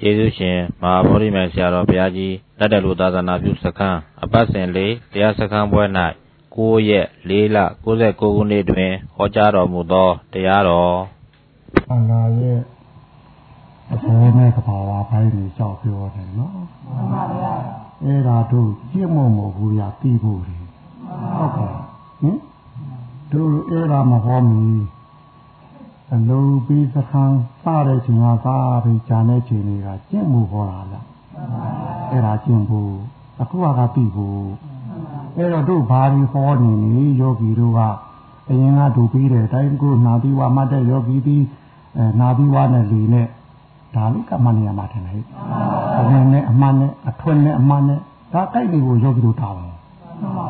ကျေးဇူးရှင်မဟာဗောဓိမြိုင်ဆရာတော်ဘုရားကြီးလက်တလူသာသနာပြုစခန်းအပတ်စဉ်လေးတရားစခန်းပွဲ၌9ရက်4လ69ခုနှစ်တွင်ဟောကြားတော်မူသောတရားတော်ခန္ဓာရဲ့အပေါ်နဲ့ကဘာဝပိုင်းကိုရှောက်ပြောတယ်နော်မှန်ပါဗျာအဲ့ဒါတို့ကြည့်မမို့ဘူးရပြီးဖို့လေဟုတ်ကဲ့ဟင်တို့အဲ့ဒါမဟောမီ အလုံးပြီးစခန်းစတဲ့ချိန်ကစားပြီးဂျာတဲ့ချိန်တွေကကျင့်မှုဟောတာလားအဲ့ဒါကျင့်ဖို့အခုကပြီးဖို့အဲ့တော့တို့ဘာဒီဟောနေနေယောဂီတို့ကအရင်ကတို့ပြီးတဲ့အတိုင်းကိုနာပြီးဝမှတ်တဲ့ယောဂီပြီးအဲနာပြီးဝနဲ့လေနဲ့ဒါလေးကမှန်နေရမှာထင်တယ်အဝင်နဲ့အမှန်နဲ့အထွန်းနဲ့အမှန်နဲ့ဒါတိုက်နေကိုယောဂီတို့တောင်း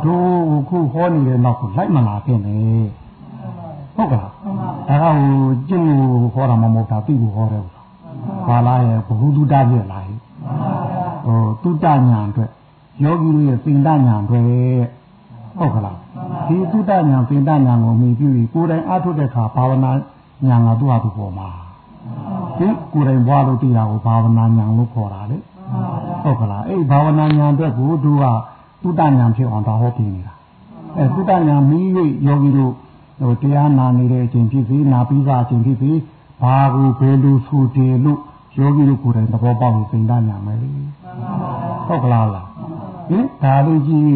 တို့ခုဟောနေတဲ့နောက်ကိုလိုက်မလာခင်လေ ဟုတ်ကဲ့ဒါကဟိုကျင့်လို့ဟောတာမမဟုတ်တာသိဖို့ဟောတယ်ဘာလားရဲ့ဘ ഹു တုတပြည့်လားဟိုတုတညာအတွက်ယောဂီရဲ့ပင်တညာအတွက်ဟုတ်ကလားဒီတုတညာပင်တညာကိုမြည်ပြီးကိုယ်တိုင်အားထုတ်တဲ့အခါဘာဝနာညာငါသူ့ဟာသူပေါ်မှာဒီကိုယ်တိုင်ဘွားလို့တရားကိုဘာဝနာညာလို့ခေါ်တာလေဟုတ်ကလားအဲ့ဘာဝနာညာအတွက်ကိုသူကတုတညာဖြစ်အောင်ဒါဟောပြနေတာအဲတုတညာမီး၍ယောဂီတို့ ဟိုတရားနာနေတဲ့အချိန်ဖြစ်စီနာပြီးသားအချိန်ဖြစ်စီဘာကိုဘယ်လိုဆိုတယ်လို့ယောဂီတို့ကိုယ်တိုင်သဘောပေါက်ပြီးသိတာညာမယ်လေဟုတ်ကလားလားဟင်ဒါလေးကြီး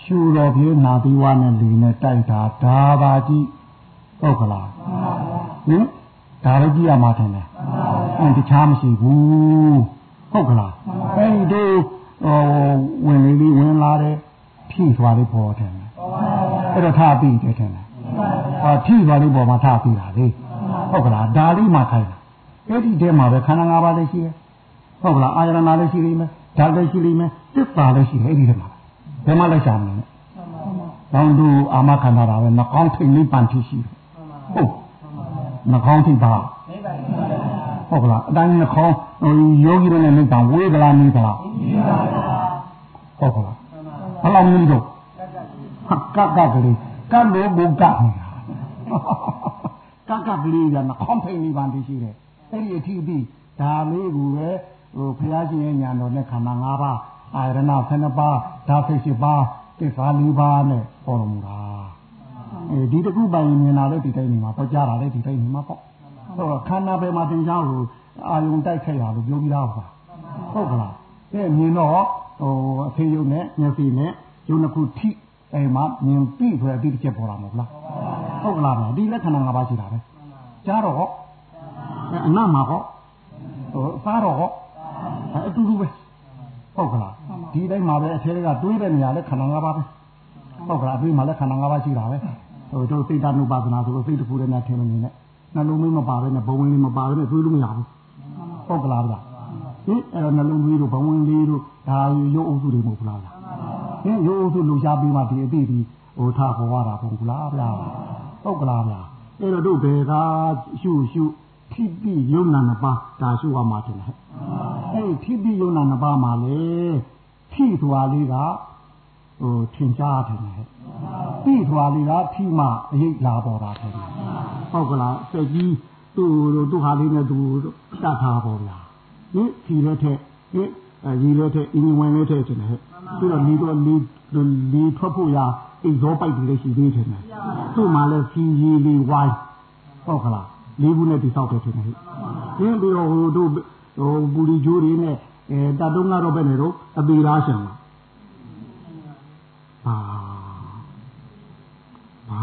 ရှူတော်ပြေနာပြီးွားနဲ့လူနဲ့တိုက်တာဒါပါကြီးဟုတ်ကလားဟင်ဒါလည်းကြည့်ရမှာတယ်အဲတခြားမရှိဘူးဟုတ်ကလားအဲဒီတို့ဟိုဝင်လေးလေးဝင်လာတယ်ဖြည့်သွားလေးပေါ်တယ်အဲ့တော့ထားပြီးတယ်တယ် ဟာဖြည့်သွားလေးပေါ်မှာထားပြီးတာလေဟုတ်ကလားဒါလေးမှခိုင်းတာအဲ့ဒီတည်းမှာပဲခန္ဓာ၅ပါးလေးရှိတယ်ဟုတ်ကလားအာရဏလေးရှိလိမ့်မယ်ဓာတ်လေးရှိလိမ့်မယ်သစ္စာလေးရှိတယ်အဲ့ဒီတည်းမှာဘယ်မှလိုက်ချာမလဲဘောင်းတို့အာမခန္ဓာတာပဲနှကောင်းထိတ်လေးပန်ထိရှိတယ်ဟုတ်နှကောင်းထိတ်ပါဟုတ်ကလားအတိုင်းနှကောင်းဟိုယောဂီတွေနဲ့မိသားဝေးကလားမိသလားဟုတ်ကလားဘယ်လောက်နည်းတော့ကကကလေးကလို့ဘုကနေတာ ကကကလေးကနှကောင်းထိတ်လေးပန်ထိရှိတယ်အဲ့ဒီအထီးပြီးဒါလေးကိုပဲဟိုဘုရားရှင်ရဲ့ညာတော်နဲ့ခန္ဓာ၅ပါးအာရဏ12ပါးဓာတ်18ပါးသစ္စာ၄ပါးနဲ့ပေါ်တော်မူတာအဲဒီတခုပိုင်မြင်လာတဲ့ဒီတိုင်းနေမှာပေါ်ကြတာလေဒီတိုင်းနေမှာပေါ့ဟိုခန္ဓာပဲမှာတင်ချောင်းကိုအာယုံတိုက်ခိုက်တာလို့ပြောပြီးသားပါဟုတ်ကလားအဲမြင်တော့ဟိုအဖေယုံနဲ့မျက်စိနဲ့ယုံတစ်ခုထိ အဲမှာမြင်ပြီးဆိုတဲ့အတိအကျပေါ်တာမဟုတ်လားဟုတ်ကလားဒီလက္ခဏာ၅ပါးရှိတာပဲကြားတော့အနတ်မှာဟောဟိုစားတော့ဟောအတူတူပဲဟုတ်ကလားဒီတိုင်းမှာပဲအထဲကတွေးတဲ့နေရာလဲခန္ဓာ၅ပါးပဲဟုတ်ကလားအပြီးမှာလဲခန္ဓာ၅ပါးရှိတာပဲဟိုတို့စိတ်တ ानु ပါဒနာဆိုလို့စိတ်တစ်ခုတည်းနဲ့ထင်မနေနဲ့နှလုံးသွင်းမပါပဲနဲ့ဘဝဝင်လေးမပါပဲနဲ့တွေးလို့မရဘူးဟုတ်ကလားဗျာဟင်အဲ့တော့နှလုံးသွင်းတို့ဘဝဝင်လေးတို့ဒါရုပ်အုပ်စုတွေမဟုတ်လား ဟင်ရုပ်အုပ်စုလှူရှားပြီးမှဒီအတိဒီဟိုထားခေါ်ရတာပေါ့ကလားဗျာဟုတ်ကလားဗျာအဲ့တော့တို့ဘယ်ကရှုရှုထိပိယုံနာနှစ်ပါးဒါရှုရမှာတယ်အဲ့ထိပိယုံနာနှစ်ပါးမှာလေထိသွားလေးကဟိုထင်ရှားတယ်ဟဲ့ပြီးသွားလေးကထိမှအရေးလာပေါ်တာတယ်ဟုတ်ကလားစက်ကြီးသူ့သူ့ဟာလေးနဲ့သူတတ်ထားပေါ်လားဟင်ဒီလက်ထက်ဟင် အဲဒီလက်ထက်အင်းဝင်လက်ထက်တယ်ဟဲ့သူတော့လီတော့လီလီထွက်ဖို့ရအိဇောပိုက်တွေလည်းရှိသေးတယ်သူ့မှာလည်းစီရီလီဝိုင်းဟုတ်ကလားလေးဘူးနဲ့တိဆောက်တယ်ထင်တယ်ဟင်ပြီးတော့ဟိုတို့ဟိုပူလီဂျိုးတွေနဲ့အဲတတ်တော့ကတော့ပဲနေတော့အပေလားရှင်လားဘာဘာ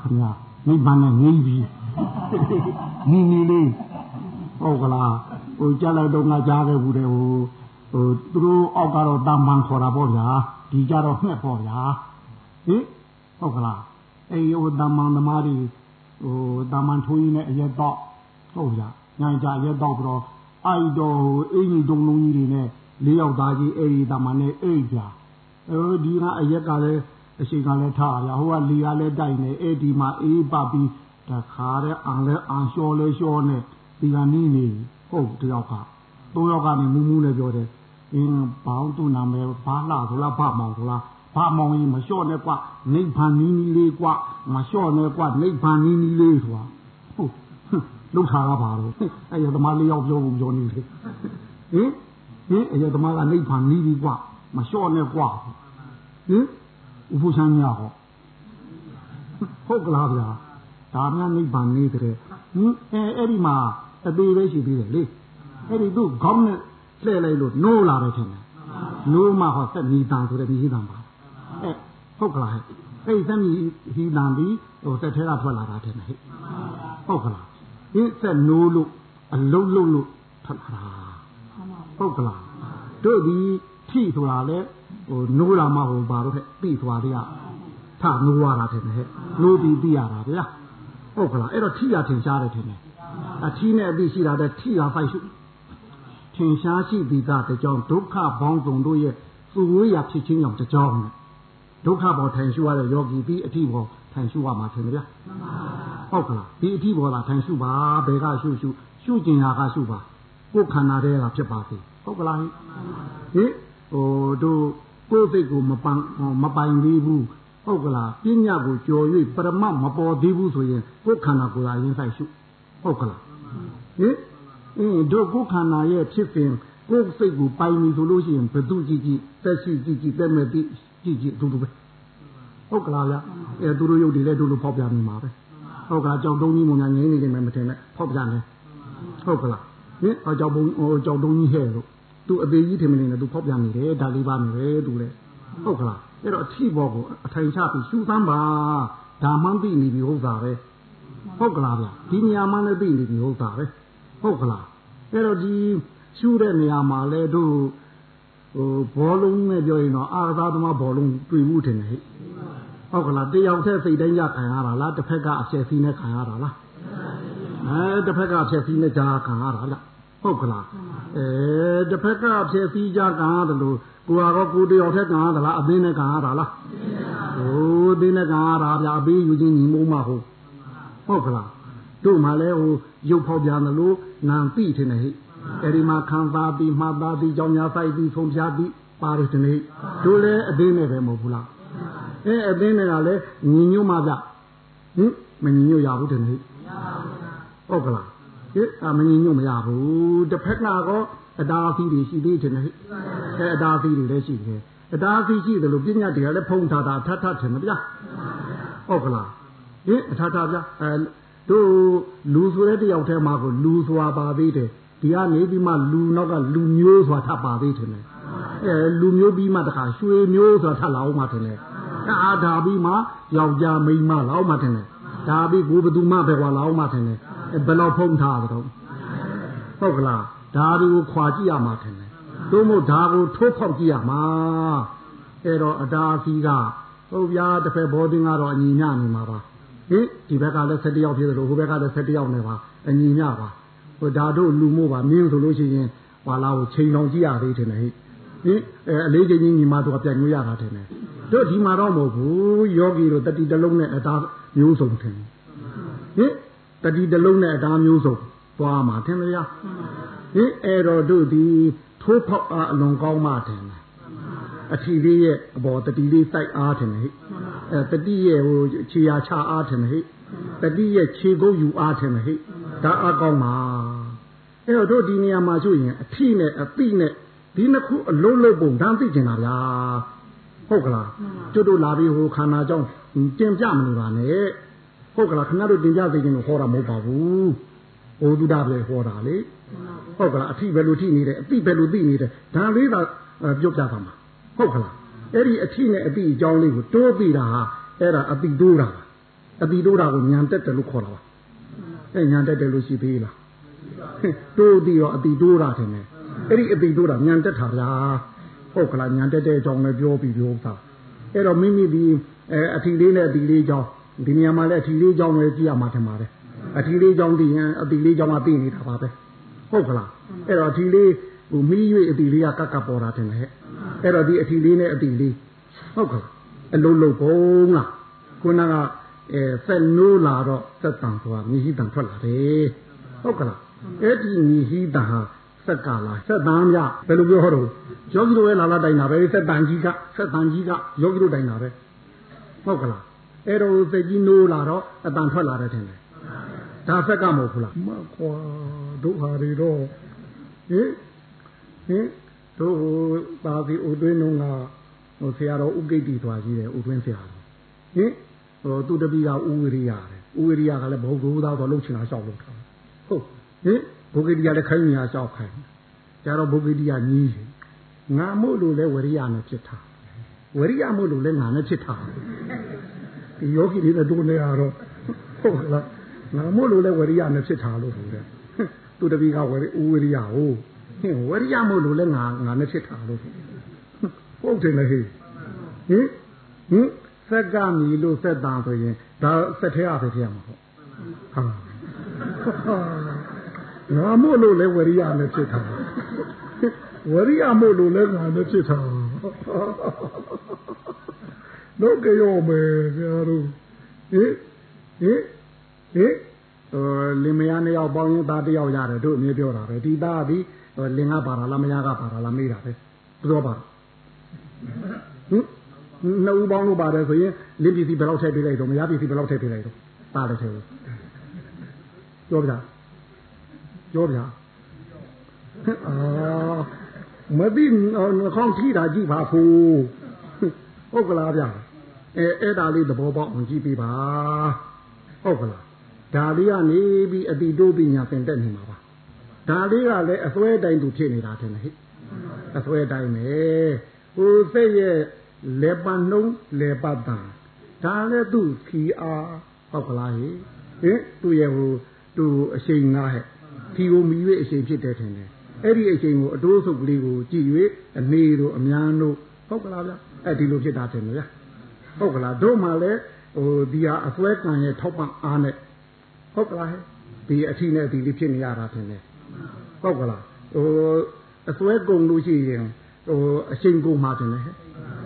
ခင်ဗျာနိဗ္ဗာန်နဲ့ငြိမ်းပြီနီနီလေးဟုတ်ကလားဟိုကြားလိုက်တော့ငါကြားခဲ့ဘူးတယ်ဟို ဟိုသူတို့အောက်ကတော့တန်ပန်ခေါ်တာပေါ့ဗျာဒီကြတော့ငှက်ပေါ့ဗျာဟင်ဟုတ်ကလားအေးဟိုတန်ပန်သမားတွေဟိုတာမန်ထိုးကြီးနဲ့အရက်တော့ဟုတ်ကြညံကြရက်တော့ပြီးတော့အိုက်တော့အင်းကြီးတုံလုံးကြီးတွေနဲ့လေးယောက်သားကြီးအဲ့ဒီတာမန်နဲ့အိတ်ကြအဲဒီကအရက်ကလည်းအရှိကလည်းထားရဟိုကလီကလည်းတိုက်နေအဲ့ဒီမှာအေးပပြီးတခါတဲ့အန်လဲအန်လျှော်လဲလျှော်နဲ့ဒီကနီးနေဟုတ်တယောက်ကသုံးယောက်ကနေမူးမူးနဲ့ပြောတယ် အင်းဘောင်းသူ့နာမည်ဘာလာဆိုလားဘာမောင်ဆိုလားဘာမောင်ကြီးမလျှော့နဲ့ကွနိဗ္ဗာန်နီးနီးလေးကွမလျှော့နဲ့ကွနိဗ္ဗာန်နီးနီးလေးဆိုတာဟုတ်လှုပ်ထားတာပါတော့အဲ့ရသမားလေးယောက်ပြောဖို့ပြောနေတယ်ဟဟင်ဟင်အယသမားကနိဗ္ဗာန်နီးပြီကွာမလျှော့နဲ့ကွာဟင်ဥပုသ်ချမ်းညာဟောဟုတ်ကလားဗျာဒါများနိဗ္ဗာန်နီးတဲ့ဟင်အဲအဲ့ဒီမှာအသေးပဲရှိသေးတယ်လေအဲ့ဒီသူ့ခေါင်းနဲ့ လှည့်လိုက်လို့နိုးလာတယ်ထင်တယ်နိုးမှဟောဆက်မိတန်ဆိုတဲ့မိတန်ပါအဲဟုတ်ကလားဟဲ့အဲ့ဒီဆက်မိဟီတန်ပြီးဟိုဆက်ထဲကထွက်လာတာထင်တယ်ဟဲ့ဟုတ်ကလားဒီဆက်နိုးလို့အလုံးလုံးလို့ထွက်လာတာဟုတ်ကလားတို့ဒီထိဆိုတာလေဟိုနိုးလာမှဟိုဘာလို့ထက်ပြီးသွားတဲ့ကထနိုးရတာထင်တယ်ဟဲ့နိုးပြီးပြီးရတာဗျာဟုတ်ကလားအဲ့တော့ထိရထင်ရှားတယ်ထင်တယ်အထီးနဲ့အသိရှိတာတဲ့ထိရဖိုက်ရှု ထင်ရှားရှိပြီးသားတကြောင်ဒုက္ခဘောင်းစုံတို့ရဲ့သူဝေးရာဖြစ်ခြင်းကြောင့်တကြောင်နဲ့ဒုက္ခဘောထိုင်ရှုရတဲ့ယောဂီပြီးအထီးဘောထိုင်ရှုရမှာထင်တယ်ဗျာဟုတ်ကလားဒီအထီးဘောလာထိုင်ရှုပါဘယ်ကရှုရှုရှုကျင်ရာကရှုပါကိုယ်ခန္ဓာထဲကဖြစ်ပါစေဟုတ်ကလားဟင်ဟိုတို့ကိုယ်စိတ်ကိုမပန်မပိုင်သေးဘူးဟုတ်ကလားပညာကိုကြော်၍ပရမတ်မပေါ်သေးဘူးဆိုရင်ကိုယ်ခန္ဓာကိုယ်သာရင်းဆိုင်ရှုဟုတ်ကလားဟင် အင်းတို့ကိုယ်ခန္ဓာရဲ့ဖြစ်စဉ်ကိုယ်စိတ်ကိုပိုင်ပြီဆိုလို့ရှိရင်ဘသူကြည့်ကြည့်သက်ရှိကြည့်ကြည့်သက်မဲ့ကြည့်ကြည့်ကြည့်အတူတူပဲဟုတ်ကလားဗျအဲသူတို့ရုပ်တွေလည်းတို့လိုဖောက်ပြနေမှာပဲဟုတ်ကလားကြောင်တုံးကြီးမုံညာငင်းနေတယ်မထင်နဲ့ဖောက်ပြနေဟုတ်ကလားဟင်အကြောင်ဘုံဟိုကြောင်တုံးကြီးဟဲ့လို့သူအသေးကြီးထင်မနေနဲ့သူဖောက်ပြနေတယ်ဒါလေးပါနေတယ်သူလည်းဟုတ်ကလားအဲ့တော့အထီဘောကိုအထိုင်ချပြီးရှူသမ်းပါဒါမှန်းသိနေပြီဟုတ်တာပဲဟုတ်ကလားဗျဒီနေရာမှလည်းသိနေပြီဟုတ်တာပဲ ဟုတ်ကလားအဲ့တော့ဒီရှူတဲ့နေရာမှာလဲတို့ဟိုဘောလုံးနဲ့ပြောရင်တော့အာသာသမားဘောလုံးတွေ့မှုထင်တယ်ဟဲ့ဟုတ်ကလားတယောက်တည်းစိတ်တိုင်းရခံရတာလားတစ်ဖက်ကအဖြည့်စီးနဲ့ခံရတာလားအဲတစ်ဖက်ကအဖြည့်စီးနဲ့ကြားခံရတာလားဟုတ်ကလားအဲတစ်ဖက်ကဖြည့်စည်းကြကံရတယ်လို့ကိုကတော့ကိုတယောက်ထက်ကံရသလားအသင်းနဲ့ကံရတာလားဟိုအသင်းနဲ့ကံရတာဗျာအပေးယူချင်းညီမိုးမဟုတ်ဟုတ်ကလား တို့မှလည်းဟိုရုပ်ဖောက်ပြန်တယ်လို့နာသိထင်တယ်ဟိအဲ့ဒီမှာခံစားပြီးမှတ်သားပြီးကြောင်းညာဆိုင်ပြီးဆုံးဖြတ်ပြီးပါတယ်တနေ့တို့လည်းအသင်းနဲ့ပဲမဟုတ်ဘူးလားအဲအသင်းနဲ့ကလည်းညီညွတ်မှဗျဟင်မညီညွတ်ရဘူးတနေ့ဟုတ်ကလားဟိအမငြင်းညွတ်မရဘူးတစ်ဖက်ကတော့အတားအသီးတွေရှိသေးတယ်ဟဲ့အဲအတားအသီးတွေလည်းရှိတယ်အတားအသီးရှိတယ်လို့ပညာတွေကလည်းဖုံးထားတာထထထင်မဗျာဟုတ်ကလားဟင်အထထဗျာအဲ တို့လူဆိုတဲ့တယောက်တည်းမှာကိုလူစွာပါသေးတယ်ဒီကနေပြီးမှလူနောက်ကလူမျိုးစွာထပ်ပါသေးတယ်အဲလူမျိုးပြီးမှတခါရွှေမျိုးစွာထပ်လာအောင်မှတယ်အာဒါပြီးမှယောက်ျားမိန်းမလာအောင်မှတယ်ဒါပြီးကိုဘသူမှပဲကွာလာအောင်မှတယ်ဘယ်လောက်ဖုံးထားတော့ဟုတ်ကလားဒါတွေကိုခွာကြည့်ရမှာထင်တယ်တို့မို့ဒါကိုထိုးဖောက်ကြည့်ရမှာအဲ့တော့အတားစီကဟုတ်ဗျာတစ်ဖက်ဘောတင်းကတော့အညီညနေမှာပါ ဟင်ဒီဘက်ကလည်း7ယောက်ဖြစ်တယ်လို့ဟိုဘက်ကလည်း7ယောက်နေပါအညီညပါဟိုဒါတို့လူမို့ပါမင်းဆိုလို့ရှိရင်ဘာလာကိုချိန်အောင်ကြည့်ရသေးတယ်ဟဲ့ဟင်အဲအလေးချိန်ကြီးညီမတို့ကပြန်ညွှရတာတယ်တို့ဒီမှာတော့မဟုတ်ဘူးယောဂီတို့တတိတလုံးနဲ့အတားမျိုးစုံထင်ဟင်တတိတလုံးနဲ့အတားမျိုးစုံသွားမှာထင်မလားဟင်အဲ့တော်တို့ဒီထိုးဖောက်အားအလွန်ကောင်းမှထင်တယ်အထီလေးရဲ့အပေါ်တတိလေးစိုက်အားထင်တယ်ဟိအဲ တတိရဲ့ဟိုခြေရာချအားထင်တယ်ဟိတတိရဲ့ခြေကုပ်ယူအားထင်တယ်ဟိဒါအကောင်းပါအဲ့တော့တို့ဒီနေရာမှာဆိုရင်အထီနဲ့အပိနဲ့ဒီနှစ်ခုအလုံးလုံးပုံတန်းသိကျင်တာဗျာဟုတ်ကလားကျွတ်တို့လာပြီးဟိုခန္ဓာကြောင့်တင်ပြမနေပါနဲ့ဟုတ်ကလားခင်ဗျားတို့တင်ပြသိခြင်းကိုဟောတာမဟုတ်ပါဘူးဩဒုဒပဲဟောတာလေဟုတ်ကလားအထိပဲလို့ထိနေတယ်အတိပဲလို့သိနေတယ်ဒါလေးသာပြောပြပါမှာဟုတ်ကလား အဲ့ဒီအထိနဲ့အတိအကြောင်းလေးကိုတိုးပြီးတာဟာအဲ့ဒါအတိတိုးတာပါအတိတိုးတာကိုညာတက်တယ်လို့ခေါ်တာပါအဲ့ညာတက်တယ်လို့ရှိသေးလားတိုးပြီးတော့အတိတိုးတာတယ်နဲ့အဲ့ဒီအတိတိုးတာညာတက်တာဗျာဟုတ်ကလားညာတက်တဲ့အကြောင်းလည်းပြောပြီးပြောတာအဲ့တော့မိမိဒီအထီလေးနဲ့အတီလေးကြောင်းဒီနေရာမှာလည်းအထီလေးကြောင်းလည်းကြည့်ရမှာထင်ပါတယ်အထီလေးကြောင်းတည်ရင်အတီလေးကြောင်းကသိနေတာပါပဲဟုတ်ကလားအဲ့တော့အထီလေးဟိုမီး၍အတီလေးကကပ်ကပ်ပေါ်တာတင်ဟဲ့ အဲ့တော့ဒီအထီလေးနဲ့အတီလေးဟုတ်ကလားအလုံးလုံးကုန်လားခုနကအဲဆက်နိုးလာတော့ဆက်တန်ဆိုတာမြည်ဟိတန်ထွက်လာတယ်ဟုတ်ကလားအဲ့ဒီမြည်ဟိတန်ဟာဆက်ကလာဆက်တန်မြဘယ်လိုပြောဟောတော့ယောဂီတို့ရဲ့လာလာတိုင်တာပဲဆက်တန်ကြီးကဆက်တန်ကြီးကယောဂီတို့တိုင်တာပဲဟုတ်ကလားအဲ့တော့သိကြီးနိုးလာတော့အတန်ထွက်လာတယ်ထင်တယ်ဒါဆက်ကမဟုတ်ဘူးလားမကွာတို့ဟာတွေတော့ဟင်ဟင် တို့ဟိုပါစီဥတွင်းလုံးကဟိုဆရာတော်ဥကိတ္တိသွားကြီးတယ်ဥတွင်းဆရာတော်ဟင်ဟိုသူတပီကဥဝိရိယတယ်ဥဝိရိယကလည်းဘုံဘုသားတော့လှုပ်ချင်တာရှောက်လို့ထားဟုတ်ဟင်ဘုဂိတ္တိကလည်းခိုင်းနေတာရှောက်ခိုင်းကျတော့ဘုဂိတ္တိကညီးငါမို့လို့လဲဝရိယနဲ့ဖြစ်တာဝရိယမို့လို့လဲငါနဲ့ဖြစ်တာဒီယောဂီတွေနဲ့တို့နေရတော့ဟုတ်လားငါမို့လို့လဲဝရိယနဲ့ဖြစ်တာလို့ဆိုတဲ့သူတပီကဝရိဥဝိရိယဟိုဟင် ဝရိယမို့လို့လဲငါငါနဲ့ဖြစ်တာလို့ဟုတ်တယ်လေဟင်ဟင်ဟင်စက်ကမြည်လို့စက်တန်ဆိုရင်ဒါစက်ထဲအဖေထဲမှာဟုတ်ဟာငါမို့လို့လဲဝရိယနဲ့ဖြစ်တာဝရိယမို့လို့လဲငါနဲ့ဖြစ်တာတော့ကြောမယ်ဗျာတို့ဟင်ဟင်ဟင်လင်မယားနှစ်ယောက်ပေါင်းရင်သားတစ်ယောက်ရတယ်တို့အမြဲပြောတာပဲဒီသားဒီ လင်ကပါတာလားမယားကပါတာလားမေးတာပဲဘယ်တော့ပါဟင်နှစ်ဦးပေါင်းလို့ပါတယ်ဆိုရင်လင်းပစ္စည်းဘယ်လောက်ထည့်ပေးလိုက်တော့မယားပစ္စည်းဘယ်လောက်ထည့်ပေးလိုက်တော့ပါတယ်ထည့်ဘူးပြောပြပြောပြအာမသိနှခေါင်းထိတာကြည့်ပါဖို့ဟုတ်ကလားဗျအဲအဲ့ဒါလေးသဘောပေါက်အောင်ကြည့်ပေးပါဟုတ်ကလားဒါလေးကနေပြီးအတိတိုးပညာသင်တက်နေမှာပါ ဒါလေးကလည်းအစွဲတိုင်းသူဖြစ်နေတာထင်တယ်ဟဲ့အစွဲတိုင်းပဲဟိုစိတ်ရဲ့လေပနှုံးလေပတန်ဒါလည်းသူ့ခီအားဟုတ်ကလားဟဲ့ဟင်သူ့ရဲ့ဟိုသူ့အရှိန်ငါဟဲ့ခီကိုမီ၍အရှိန်ဖြစ်တယ်ထင်တယ်အဲ့ဒီအချိန်ကိုအတိုးဆုပ်ကလေးကိုကြည့်၍အနေတို့အများတို့ဟုတ်ကလားဗျအဲ့ဒီလိုဖြစ်တာတယ်ဗျာဟုတ်ကလားတို့မှလည်းဟိုဒီဟာအစွဲကံရဲ့ထောက်ပံ့အားနဲ့ဟုတ်ကလားဟဲ့ဒီအထီးနဲ့ဒီလေးဖြစ်နေရတာတယ် ဟုတ်ကလားဟိုအစွဲကုန်လို့ရှိရင်ဟိုအချိန်ကုန်မှတယ်ဟဲ့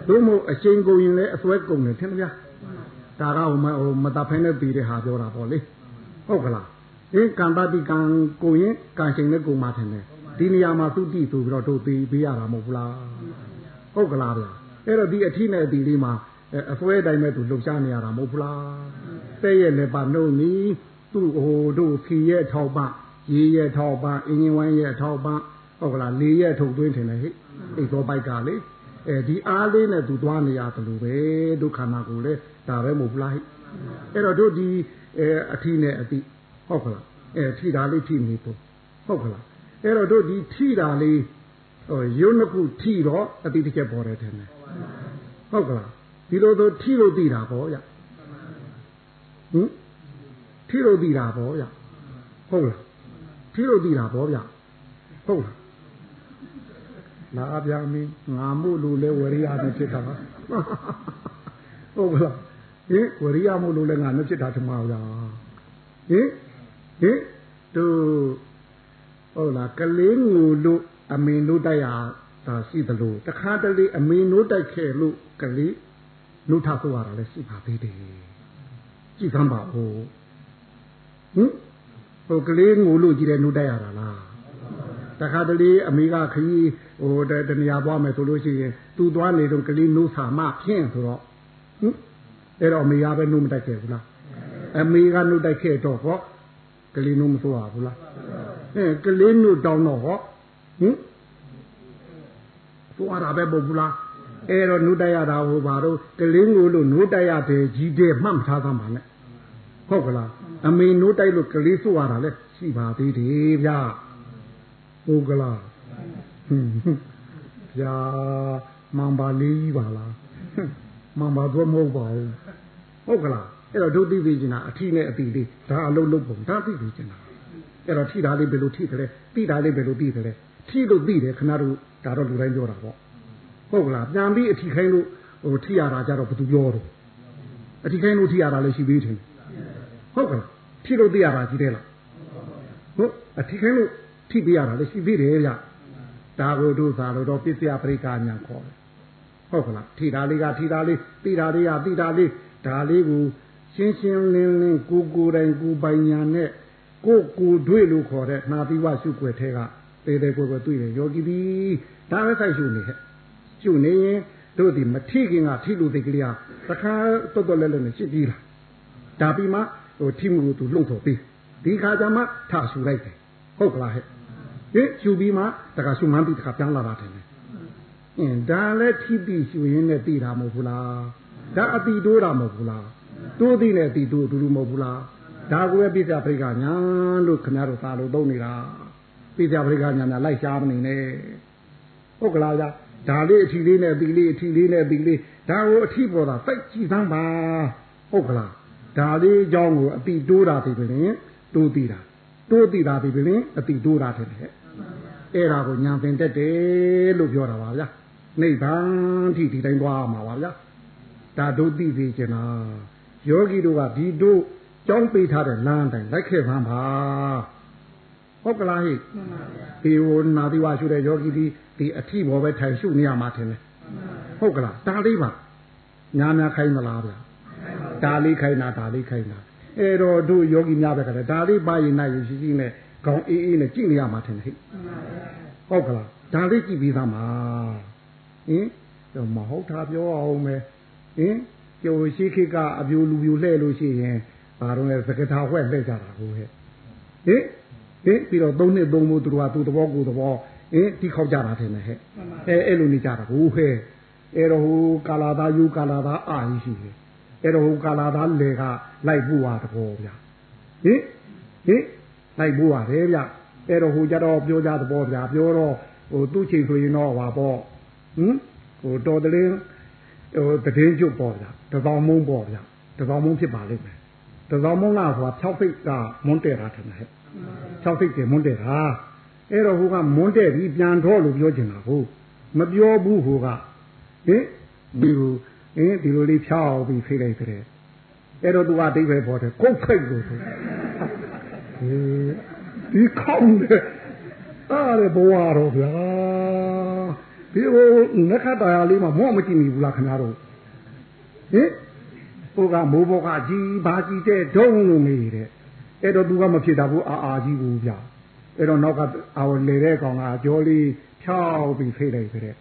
တို့မို့အချိန်ကုန်ရင်လည်းအစွဲကုန်တယ်ထင်မဗျာဒါကဟိုမဟိုမတဖဲနဲ့ပြီးတဲ့ဟာပြောတာပေါ့လေဟုတ်ကလားအင်းကံပါတိကံကိုရင်ကံရှင်နဲ့ကိုမှထင်တယ်ဒီနေရာမှာသုတိဆိုပြီးတော့တို့ပေးပေးရတာမဟုတ်ဘူးလားဟုတ်ကလားဗျာအဲ့တော့ဒီအထီးနဲ့အတီလေးမှာအစွဲတိုင်းမဲ့သူလှုပ်ရှားနေရတာမဟုတ်ဘူးလားတဲ့ရဲ့လည်းပါနှုတ်နီးသူ့ဟိုတို့ခီရဲ့ထောက်ပ ရေရဲ့ထောက်ပအင်းကြီးဝိုင်းရဲ့ထောက်ပဟုတ်ကလားလေရဲ့ထုတ်သွင်းထင်တယ်ဟိအိတ်သောပိုက်ကလေအဲဒီအားလေးနဲ့သူသွားနေရတယ်လို့ပဲဒုက္ခနာကိုလေဒါပဲမဟုတ်ဘူးလားဟိအဲ့တော့တို့ဒီအဲအထီးနဲ့အတိဟုတ်ကလားအဲထိတာလေးထိနေပေါ့ဟုတ်ကလားအဲ့တော့တို့ဒီထိတာလေးဟိုရုပ်နှစ်ခုထိတော့အတိတစ်ချက်ပေါ်တယ်ထင်တယ်ဟုတ်ကလားဒီလိုဆိုထိလို့သိတာပေါ့ဗျဟင်ထိလို့သိတာပေါ့ဗျဟုတ်လား ထိလို့သိတာပေါ့ဗျဟုတ်လားလာပြမင်းငါမို့လို့လဲဝရိယနဲ့ဖြစ်တာဟုတ်ကလားဟင်ဝရိယမို့လို့လဲငါနဲ့ဖြစ်တာထမအောင်လားဟင်ဟင်တို့ဟုတ်လားကလေးငူလို့အမင်းတို့တိုက်ရတာရှိသလိုတခါတလေအမင်းတို့တိုက်ခဲ့လို့ကလေးနှုတ်ထဆိုရတာလည်းရှိပါသေးတယ်ကြည့်သမ်းပါဦးဟင် ဟိုကလေးငိုလို့ကြည့်တယ်နှုတ်တိုက်ရတာလားတခါတလေအမေကခကြီးဟိုတနေရာသွားမယ်ဆိုလို့ရှိရင်သူ့သွားနေတော့ကလေးနှုတ်ဆာမဖြင့်ဆိုတော့ဟင်အဲ့တော့အမေကပဲနှုတ်မတိုက်ခဲ့ဘူးလားအမေကနှုတ်တိုက်ခဲ့တော့ဟောကလေးနှုတ်မဆိုးရဘူးလားအဲကလေးနှုတ်တောင်းတော့ဟောဟင်ဆိုရတာပဲပုတ်ဘူးလားအဲ့တော့နှုတ်တိုက်ရတာဟိုဘာတော့ကလေးငိုလို့နှုတ်တိုက်ရတယ်ကြီးတယ်မှတ်မထားသမ်းပါနဲ့ ဟုတ်ကလားအမေနှုတ်တိုက်လို့ကလေးဆိုရတာလဲရှိပါသေးတယ်ဗျာဟုတ်ကလားဟင်ဗျာမန်ပါလေးကြီးပါလားမန်ပါတော့မဟုတ်ပါဘူးဟုတ်ကလားအဲ့တော့ဒုတိသိကျင်တာအထီးနဲ့အတိလေးဒါအလုံးလုံးပုံဒါသိသိကျင်တာအဲ့တော့ထိတာလေးဘယ်လိုထိတယ်လဲတိတာလေးဘယ်လိုတိတယ်လဲထိလို့တိတယ်ခဏတို့ဒါတော့လူတိုင်းပြောတာပေါ့ဟုတ်ကလားပြန်ပြီးအထီးခိုင်းလို့ဟိုထိရတာကြတော့ဘယ်သူပြောတော့အထီးခိုင်းလို့ထိရတာလည်းရှိသေးတယ် ဟုတ်ကလားထိလို့သိရတာကြီးတယ်လားဟုတ်အထီးခိုင်းလို့ထိပြရတာလည်းရှိသေးတယ်ဗျဒါကိုတို့သာလို့တော့ပစ္စယပရိကာညာခေါ်တယ်ဟုတ်ကလားထိတာလေးကထိတာလေးတိတာလေးကတိတာလေးဒါလေးကိုရှင်းရှင်းလင်းလင်းကိုကိုယ်တိုင်ကိုပိုင်ညာနဲ့ကိုကိုတွေ့လို့ခေါ်တဲ့နာသီဝရှုွယ်ထဲကတေးသေးကိုကိုတွေ့တယ်ယောဂီဒီဒါပဲဆိုင်ရှုနေဟဲ့ရှုနေရင်တို့ဒီမထိခင်ကထိလို့သိကလေးဟာသခါတော်တော်လဲလဲနဲ့ရှစ်ကြီးလားဒါပြီးမှ ဟိုထိမှုကိုသူလှုပ်တော်ပြီးဒီခါကျမှထဆူလိုက်တယ်ဟုတ်ကလားဟဲ့ဟဟင်ရှုပြီးမှတခါရှုမှန်းပြီးတခါပြန်လာတာတယ်အင်းဒါလည်းထိပြီးရှုရင်းနဲ့သိတာမဟုတ်ဘူးလားဒါအတိတိုးတာမဟုတ်ဘူးလားတိုးသိနဲ့အတိတိုးအတူတူမဟုတ်ဘူးလားဒါကိုပဲပြစ္ဆာပရိကညာလို့ခင်ဗျားတို့သာလို့သုံးနေတာပြစ္ဆာပရိကညာများလိုက်ရှားမနေနဲ့ဟုတ်ကလားဗျာဒါလေးအထီလေးနဲ့ဒီလေးအထီလေးနဲ့ဒီလေးဒါကိုအထီပေါ်တာစိုက်ကြည့်သမ်းပါဟုတ်ကလား ဒါလေးအကြောင်းကိုအတိတိုးတာဒီပြင်တိုးသိတာတိုးသိတာဒီပြင်အတိတိုးတာတဲ့အဲ့ဒါကိုညာပင်တက်တယ်လို့ပြောတာပါဗျာနိဗ္ဗာန်ထိဒီတိုင်းသွားမှာပါဗျာဒါတို့သိပြီကျင်လားယောဂီတို့ကဒီတို့ကြောင်းပေးထားတဲ့လမ်းတိုင်းလိုက်ခဲ့ပါပါဟုတ်ကလားဟိဒီဟိုနာသီဝရှုတဲ့ယောဂီဒီဒီအထီဘောပဲထိုင်ရှုနေရမှာထင်တယ်ဟုတ်ကလားဒါလေးပါညာများခိုင်းမလားဗျာ ဒါလေးခိုင်းတာဒါလေးခိုင်းတာအဲ့တော့တို့ယောဂီများပဲကလည်းဒါလေးပါရင်နိုင်ရှိရှိနဲ့ခေါင်းအေးအေးနဲ့ကြည့်နေရမှာထင်တယ်ဟိဟုတ်ကလားဒါလေးကြည့်ပြီးသားမှာဟင်တော့မဟုတ်တာပြောအောင်မယ်ဟင်ကျိုးရှိခိကအပြူလူပြူလှဲ့လို့ရှိရင်ဘာတော့လဲသကထာဝှက်လှဲ့ကြတာကိုဟဲ့ဟင်ဟင်ပြီးတော့သုံးနှစ်သုံးမို့သူတို့ကသူ့သဘောကိုယ်သဘောဟင်တိခောက်ကြတာတယ်ဟဲ့အဲအဲ့လိုနေကြတာဟိုဟဲ့အဲ့တော့ဟိုကာလာသားယူကာလာသားအာကြီးရှိတယ် အဲ့တော့ဟိုကာလာသားလေကလိုက်ပူတာတဘောဗျာဟင်ဟင်လိုက်ပူရတယ်ဗျအဲ့တော့ဟိုကြတော့ပြောကြသဘောဗျာပြောတော့ဟိုသူ့ချိန်ဆိုရင်တော့ဟာပေါ့ဟင်ဟိုတော်တလင်းဟိုတည်င်းကျွတ်ပေါ့ဗျာတသောမုံပေါ့ဗျာတသောမုံဖြစ်ပါလိမ့်မယ်တသောမုံလားဆိုတာ၆ဖိတ်ကမွန်းတဲ့တာထင်တယ်၆ဖိတ်ကမွန်းတဲ့တာအဲ့တော့ဟိုကမွန်းတဲ့ပြီးပြန်တော့လို့ပြောချင်တာဟုတ်မပြောဘူးဟိုကဟင်ဒီလို ဟင်ဒီလိုလေးဖြောက်ပြီးဖိလိုက်တဲ့အဲ့တော့သူကအတိတ်ပဲပေါ်တယ်ကုတ်ဖိတ်လို့ဆိုဟေးဒီကောင်းတယ်အားရဘဝတော့ဗျာဒီဟိုနက္ခတ္တရာလေးမှာမော့မကြည့်မိဘူးလားခင်ဗျားတို့ဟင်ဟိုကမိုးဘောကကြီးဘာကြီးတဲ့ဒုံလို့မေးတဲ့အဲ့တော့သူကမဖြစ်တာဘူးအာအာကြီးဘူးဗျာအဲ့တော့နောက်ကအာဝလေတဲ့ကောင်ကကြောလေးဖြောက်ပြီးဖိလိုက်တဲ့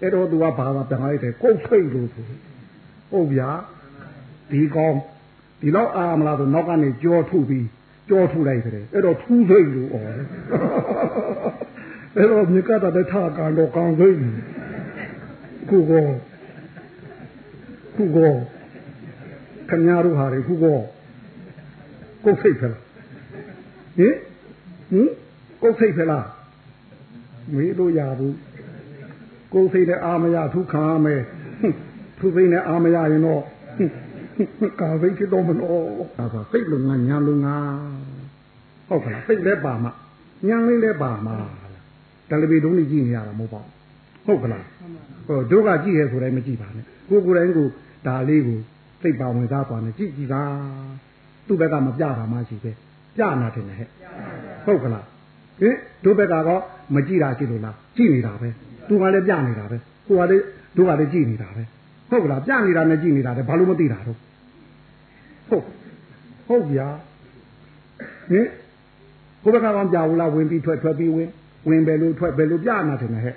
အဲ့တော့သူကဘာသာပြန်လိုက်တယ်ကုတ်ဖိတ်လို့ဆို ဟုတ်ဗျာဒီကောင်ဒီတော့အာမလားဆိုနောက်ကနေကြောထုပြီးကြောထုလိုက်တယ်အဲ့တော့ထူးစိတ်လို့ဩအဲ့တော့မြေကတာတဲ့ထားကန်တော့ကောင်းစိတ်ခုကောခုကောခင်ဗျားတို့ဟာတွေခုကောကုတ်ဖိတ်ဖလားဟင်ဟင်ကိုယ်စိတ်ဖလားမေးလို့ရဘူးကိုယ်စိတ်နဲ့အာမရထုခံရမယ် သူစိတ်နဲ့အာမရရင်တော့ကာစိတ်ဖြစ်တော့မလို့ဒါဆိုစိတ်လုံငါညာလုံငါဟုတ်ကလားစိတ်လည်းပါမှညာလေးလည်းပါမှတလပီတုံးကြီးကြည့်နေရတာမဟုတ်ပါဘူးဟုတ်ကလားဟိုတို့ကကြည့်ရဲဆိုတိုင်းမကြည့်ပါနဲ့ကိုကိုယ်တိုင်ကိုဒါလေးကိုစိတ်ပါဝင်စားသွားနေကြည့်ကြည့်ပါသူ့ဘက်ကမပြတာမှရှိပဲပြနာတယ်ဟဲ့ဟုတ်ကလားဟင်တို့ဘက်ကတော့မကြည့်တာရှိလို့လားကြည့်နေတာပဲသူကလည်းပြနေတာပဲကိုကလည်းတို့ကလည်းကြည့်နေတာပဲ ဟုတ်ကလားပြနေတာနဲ့ကြည့်နေတာလည်းဘာလို့မသိတာတော့ဟုတ်ဟုတ်ဗျာဟင်ကိုဘက်ကကောင်ပြဘူးလားဝင်ပြီးထွက်ထွက်ပြီးဝင်ဝင်ပဲလို့ထွက်ပဲလို့ပြနာတယ်ဟဲ့ဟင်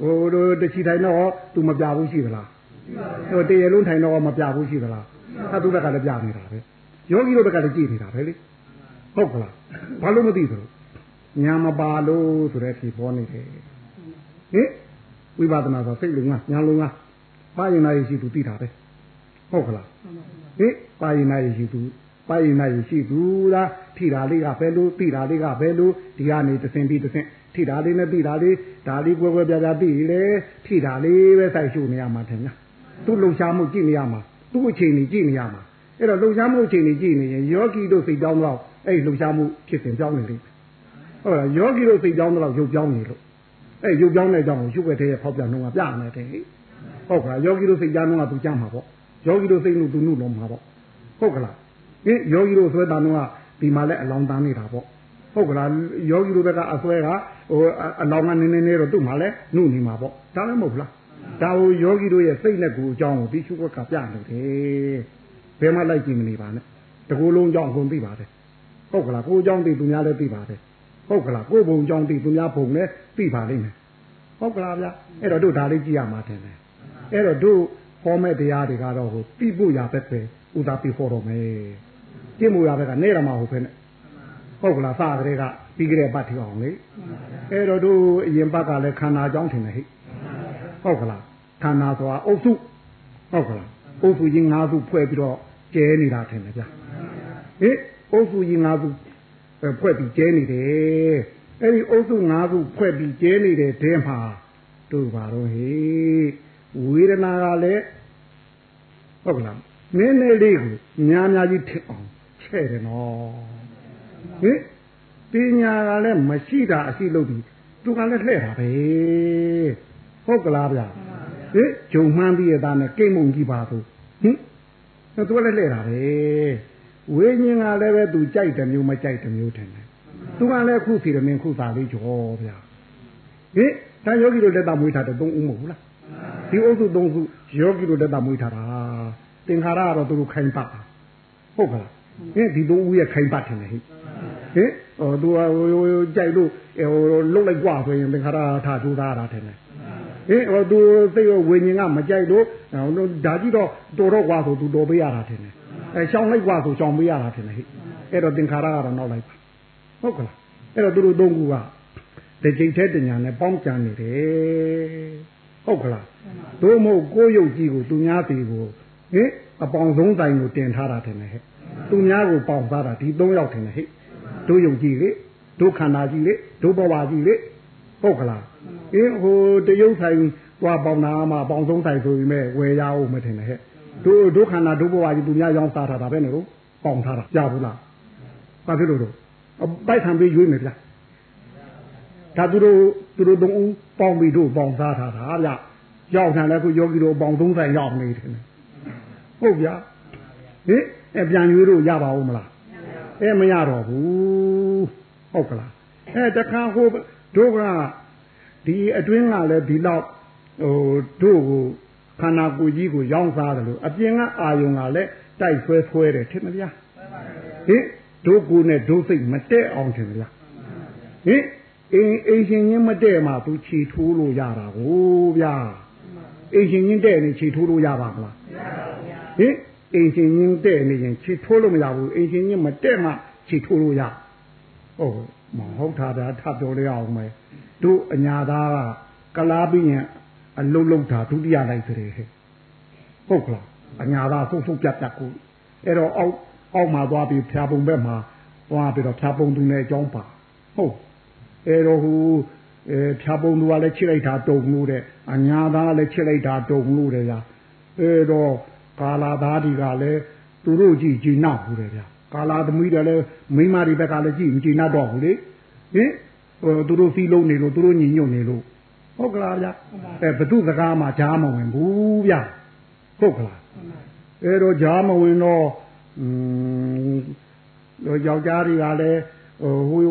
ဟိုတို့တချီတိုင်းတော့သူမပြဘူးရှိသလားဟိုတရေလုံးထိုင်တော့မပြဘူးရှိသလားအဲသူဘက်ကလည်းပြနေတာပဲယောဂီတို့ဘက်ကလည်းကြည့်နေတာပဲလေဟုတ်ကလားဘာလို့မသိသလဲညာမပါလို့ဆိုတဲ့အဖြစ်ပေါ်နေတယ်ဟင်ဝိပဿနာဆိုစိတ်လုံးကညာလုံးက ပါရင်နာရရှိသူသိတာပဲဟုတ်ကလားဟင်ပါရင်နာရရှိသူပါရင်နာရရှိသူလားထိတာလေးကဘယ်လိုသိတာလေးကဘယ်လိုဒီကနေတဆင်ပြီးတဆင်ထိတာလေးနဲ့သိတာလေးဒါလေးကွယ်ကွယ်ပြားပြားသိလေထိတာလေးပဲစိုက်ရှုနေရမှာထင်လားသူ့လုံရှားမှုကြည့်နေရမှာသူ့အချိန်ကြီးကြည့်နေရမှာအဲ့တော့လုံရှားမှုအချိန်ကြီးကြည့်နေရင်ယောဂီတို့စိတ်ကြောင်းတော့အဲ့လှုပ်ရှားမှုဖြစ်စဉ်ပြောင်းနေလိမ့်မယ်ဟုတ်လားယောဂီတို့စိတ်ကြောင်းတော့ရုပ်ပြောင်းနေလို့အဲ့ရုပ်ပြောင်းတဲ့အကြောင်းကိုရှုပ်ွက်တဲ့ဖောက်ပြန်တော့ပြမယ်တဲ့ ဟုတ်ကလားယောဂီတို့စိတ်ကြမ်းတော့ကသူကြမ်းမှာပေါ့ယောဂီတို့စိတ်လို့သူနုလုံးမှာပေါ့ဟုတ်ကလားဒီယောဂီတို့ဆွဲတာတော့ကဒီမှာလဲအလောင်းတန်းနေတာပေါ့ဟုတ်ကလားယောဂီတို့ဘက်ကအဆွဲကဟိုအလောင်းကနင်းနေနေတော့သူ့မှာလဲနုနေမှာပေါ့ဒါလည်းမဟုတ်လားဒါဟိုယောဂီတို့ရဲ့စိတ်နဲ့ကိုယ်အကြောင်းကိုဒီချုပ်ကကပြနေတယ်ဘယ်မှလိုက်ကြည့်မနေပါနဲ့တကူလုံးကြောင့်ကုန်ပြီပါတယ်ဟုတ်ကလားကိုယ်အကြောင်းသိသူများလည်းသိပါတယ်ဟုတ်ကလားကိုယ်ဘုံအကြောင်းသိသူများဘုံလည်းသိပါလိမ့်မယ်ဟုတ်ကလားဗျအဲ့တော့တို့ဒါလေးကြည့်ရမှာတင်တယ် အဲ့တော့တို့ဟောမဲ့တရားတွေကတော့ဟိုပြဖို့ရပဲပဲဥသာပြဖို့တော့မယ်ကျင့်မှုရပဲကနေရမှာဟုတ်ဖ ೇನೆ ဟုတ်ကလားစကလေးကပြီးကြတဲ့ပတ်ထီအောင်လေအဲ့တော့တို့အရင်ပတ်ကလည်းခန္ဓာကြောင်းထင်တယ်ဟိဟုတ်ကလားခန္ဓာဆိုတာအုပ်စုဟုတ်ကလားအုပ်စုကြီး၅စုဖွဲ့ပြီးတော့ကျဲနေတာထင်တယ်ဗျာဟိအုပ်စုကြီး၅စုဖွဲ့ပြီးကျဲနေတယ်အဲ့ဒီအုပ်စု၅စုဖွဲ့ပြီးကျဲနေတဲ့တဲမှာတို့ပါတော့ဟိ ဝေဒနာကလည်းဟုတ်ကလားနည်းနည်းလေးကိုများများကြီးထစ်အောင်ချဲ့တယ်နော်ဟိပညာကလည်းမရှိတာအရှိလို့ဒီသူကလည်းလှဲ့တာပဲဟုတ်ကလားဗျာဟိဂျုံမှန်းပြီးရတာနဲ့ကိတ်မုံကြီးပါသူဟင်သူကလည်းလှဲ့တာပဲဝိညာဉ်ကလည်းပဲသူကြိုက်တယ်မျိုးမကြိုက်တယ်မျိုးထင်တယ်သူကလည်းခုစီရမင်းခုစာလေးကြောဗျာဟိတန်ယောဂီတို့လက်တော်မွေးထားတဲ့သုံးဦးမဟုတ်ဘူးလား ဒီအုပ်စုသုံးစုယောဂီတို့လက်တော်မွေးထားတာသင်္ခါရကတော့သူတို့ခိုင်းပါဟုတ်ကလားဟင်ဒီသုံးဦးရဲ့ခိုင်းပါထင်တယ်ဟိဟင်ဟိုသူဟိုကြိုက်လို့ဟိုလုတ်လိုက်กว่าဆိုရင်သင်္ခါရထားကြိုးစားတာထင်တယ်ဟင်ဟိုသူသိရဝิญဉ်ကမကြိုက်လို့ဒါကြည့်တော့တော်တော့กว่าဆိုသူတော်ပေးရတာထင်တယ်အဲရှောင်းလိုက်กว่าဆိုရှောင်းပေးရတာထင်တယ်ဟိအဲ့တော့သင်္ခါရကတော့နောက်လိုက်ပါဟုတ်ကလားအဲ့တော့သူတို့သုံးခုကတကြိတ်တဲ့တညာနဲ့ပေါင်းကြံနေတယ် ဟုတ်ကလားတို့မဟုတ်ကိုယ်ရုပ်ကြီးကိုသူများစီကိုဟင်အပေါင်ဆုံးတိုင်ကိုတင်ထားတာတယ်ဟဲ့သူများကိုပေါင်စားတာဒီ၃ယောက်တယ်ဟဲ့တို့ယုံကြည်လေတို့ခန္ဓာကြီးလေတို့ဘဝကြီးလေဟုတ်ကလားအင်းဟိုတရုပ်ဆိုင်သွားပေါင်နာမှာပေါင်ဆုံးတိုင်ဆိုပြီးမဲ့ဝယ်ရအောင်မထင်နဲ့ဟဲ့တို့တို့ခန္ဓာတို့ဘဝကြီးသူများရောင်းစားထားတာပဲနေလို့ပေါင်ထားတာကြားဘူးလားဘာဖြစ်လို့တော့ပိုက်ခံပြီးရွေးမယ်ဗျာ ဒါသူတို့သူတို့သုံးဦးပေါင်ပြီးတို့ပေါင်စားထားတာဗျရောက်တယ်လည်းခုယောဂီတို့ပေါင်သုံးဆိုင်ရောက်နေတယ်ဟုတ်ဗျာဟင်အပြန်ရွေးလို့ရပါဦးမလားအဲမရတော့ဘူးဟုတ်ကလားအဲတခါဟိုတို့ကဒီအတွင်းကလည်းဒီလောက်ဟိုတို့ကိုခန္ဓာကိုယ်ကြီးကိုရောင်းစားတယ်လို့အပြင်ကအာယုံကလည်းတိုက်ဆွဲဆွဲတယ်ထင်မလားဟင်တို့ကိုနဲ့တို့စိတ်မတည့်အောင်ထင်မလားဟင် အင်းအိမ်ရှင်ချင်းမတည့်မှသူခြေထိုးလို့ရတာကိုဗျာအိမ်ရှင်ချင်းတည့်နေခြေထိုးလို့ရပါမလားဟင်အိမ်ရှင်ချင်းတဲ့နေရင်ခြေထိုးလို့မရဘူးအိမ်ရှင်ချင်းမတဲ့မှခြေထိုးလို့ရဟုတ်မဟုတ်တာဗျာထပ်ပြောရအောင်မယ်တို့အညာသားကကလားပြီးရင်အလုတ်လုတ်တာဒုတိယလိုက်ကြတယ်ဟဲ့ဟုတ်ကလားအညာသားဆုပ်ဆုပ်ပြတ်ပြတ်ကိုအဲ့တော့အောက်အောက်မှာသွားပြီးဖြာပုံဘက်မှာသွားပြီးတော့ဖြာပုံသူနဲ့အကြောင်းပါဟုတ် အဲ့တော့ဟိုအဲဖြာပုံသူကလည်းချစ်လိုက်တာတုံလို့တဲ့အညာသားလည်းချစ်လိုက်တာတုံလို့တဲ့ဗျာအဲ့တော့ကာလာသားတွေကလည်းသူတို့ကြည့်ကြည်နောက်ဘူးတယ်ဗျာကာလာသမီးတွေလည်းမိန်းမတွေဘက်ကလည်းကြည့်မကြည်နောက်တော့ဘူးလေဟင်ဟိုသူတို့စီလုံးနေလို့သူတို့ညီညွတ်နေလို့ဟုတ်ကလားဗျာအဲဘသူစကားမှကြားမဝင်ဘူးဗျာဟုတ်ကလားအဲတော့ကြားမဝင်တော့อืมတော့ယောက်ျားတွေကလည်း ဟိုဟို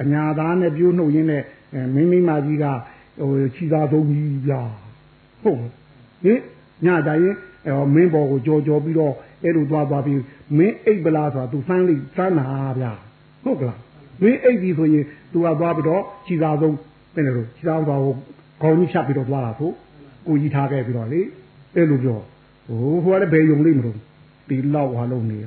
အညာသားနဲ့ပြိုးနှုတ်ရင်းနဲ့မိမိမကြီးကဟိုခြိသာသုံးကြီးဗျာဟုတ်ဟင်ညတိုင်းအဲမင်းဘော်ကိုကြော်ကြော်ပြီးတော့အဲ့လိုသွားသွားပြီးမင်းအိတ်ပလားဆိုတာ तू စမ်းလိုက်စမ်းတာဗျာဟုတ်ကလားမင်းအိတ်ပြီဆိုရင် तू ကသွားပြီးတော့ခြိသာဆုံးဘယ်လိုခြိသာဆုံးကိုခေါင်းကြီးဖြတ်ပြီးတော့သွားတာဆိုကိုကြီးထားခဲ့ပြီးတော့လေအဲ့လိုပြောဟိုဟိုကလည်းဘယ်ယုံလိမ့်မလို့ဒီလောက်ဟာလုံးနေ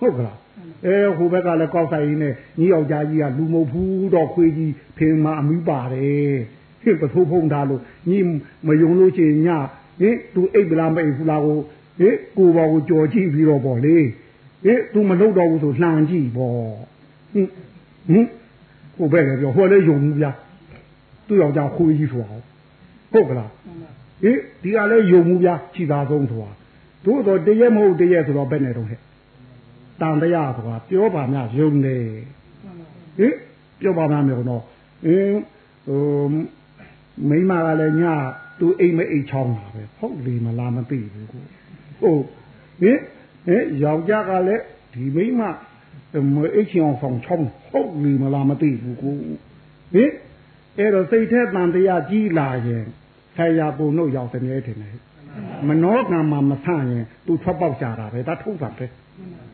ဟုတ်ကလား အဲဟိုဘက်ကလည်းကောက်ဆိုင်နဲ့ညီယောက်ျားကြီးကလူမဟုတ်ဘူးတော့ခွေးကြီးဖင်မအမိပါတယ်ဟင်ပထိုးဖုံးထားလို့ညီမယုံလို့ချင်းညဟင်သူအိတ်ပလားမအိတ်ဘူးလားကိုဟင်ကိုဘောကိုကြော်ကြည့်ပြီးတော့ပေါ့လေဟင်သူမလုပ်တော့ဘူးဆိုလှန်ကြည့်ပေါ့ဟင်ဟင်ဟိုဘက်လည်းပြောဟိုလည်းယုံဘူးဗျာသူ့ယောက်ျားခွေးကြီးဆိုအောင်ဟုတ်ကလားဟင်ဒီကလည်းယုံဘူးဗျာခြိသာဆုံးဆိုတာတို့တော့တရက်မဟုတ်တရက်ဆိုတော့ဘယ်နဲ့တော့ဟဲ့ တန်တရားဆိုတာပြောပါများယုံနေဟင်ပြောပါများမျိုးတော့အင်းဟိုမိမကလည်းညသူအိမ်မအိမ်ချောင်းတာပဲဟုတ်လေမလားမသိဘူးကိုဟုတ်ဟင်ဟင်ယောက်ျားကလည်းဒီမိမမအိမ်ချောင်းဆောင်ချောင်းဟုတ်လေမလားမသိဘူးကိုဟင်အဲ့တော့စိတ်ထဲတန်တရားကြီးလာရင်ဆရာပုံတို့ရောက်တဲ့နေတယ်နေမနောကံမှာမဆန့်ရင်သူထွက်ပေါက်ကြတာပဲဒါထုတ်တာပဲ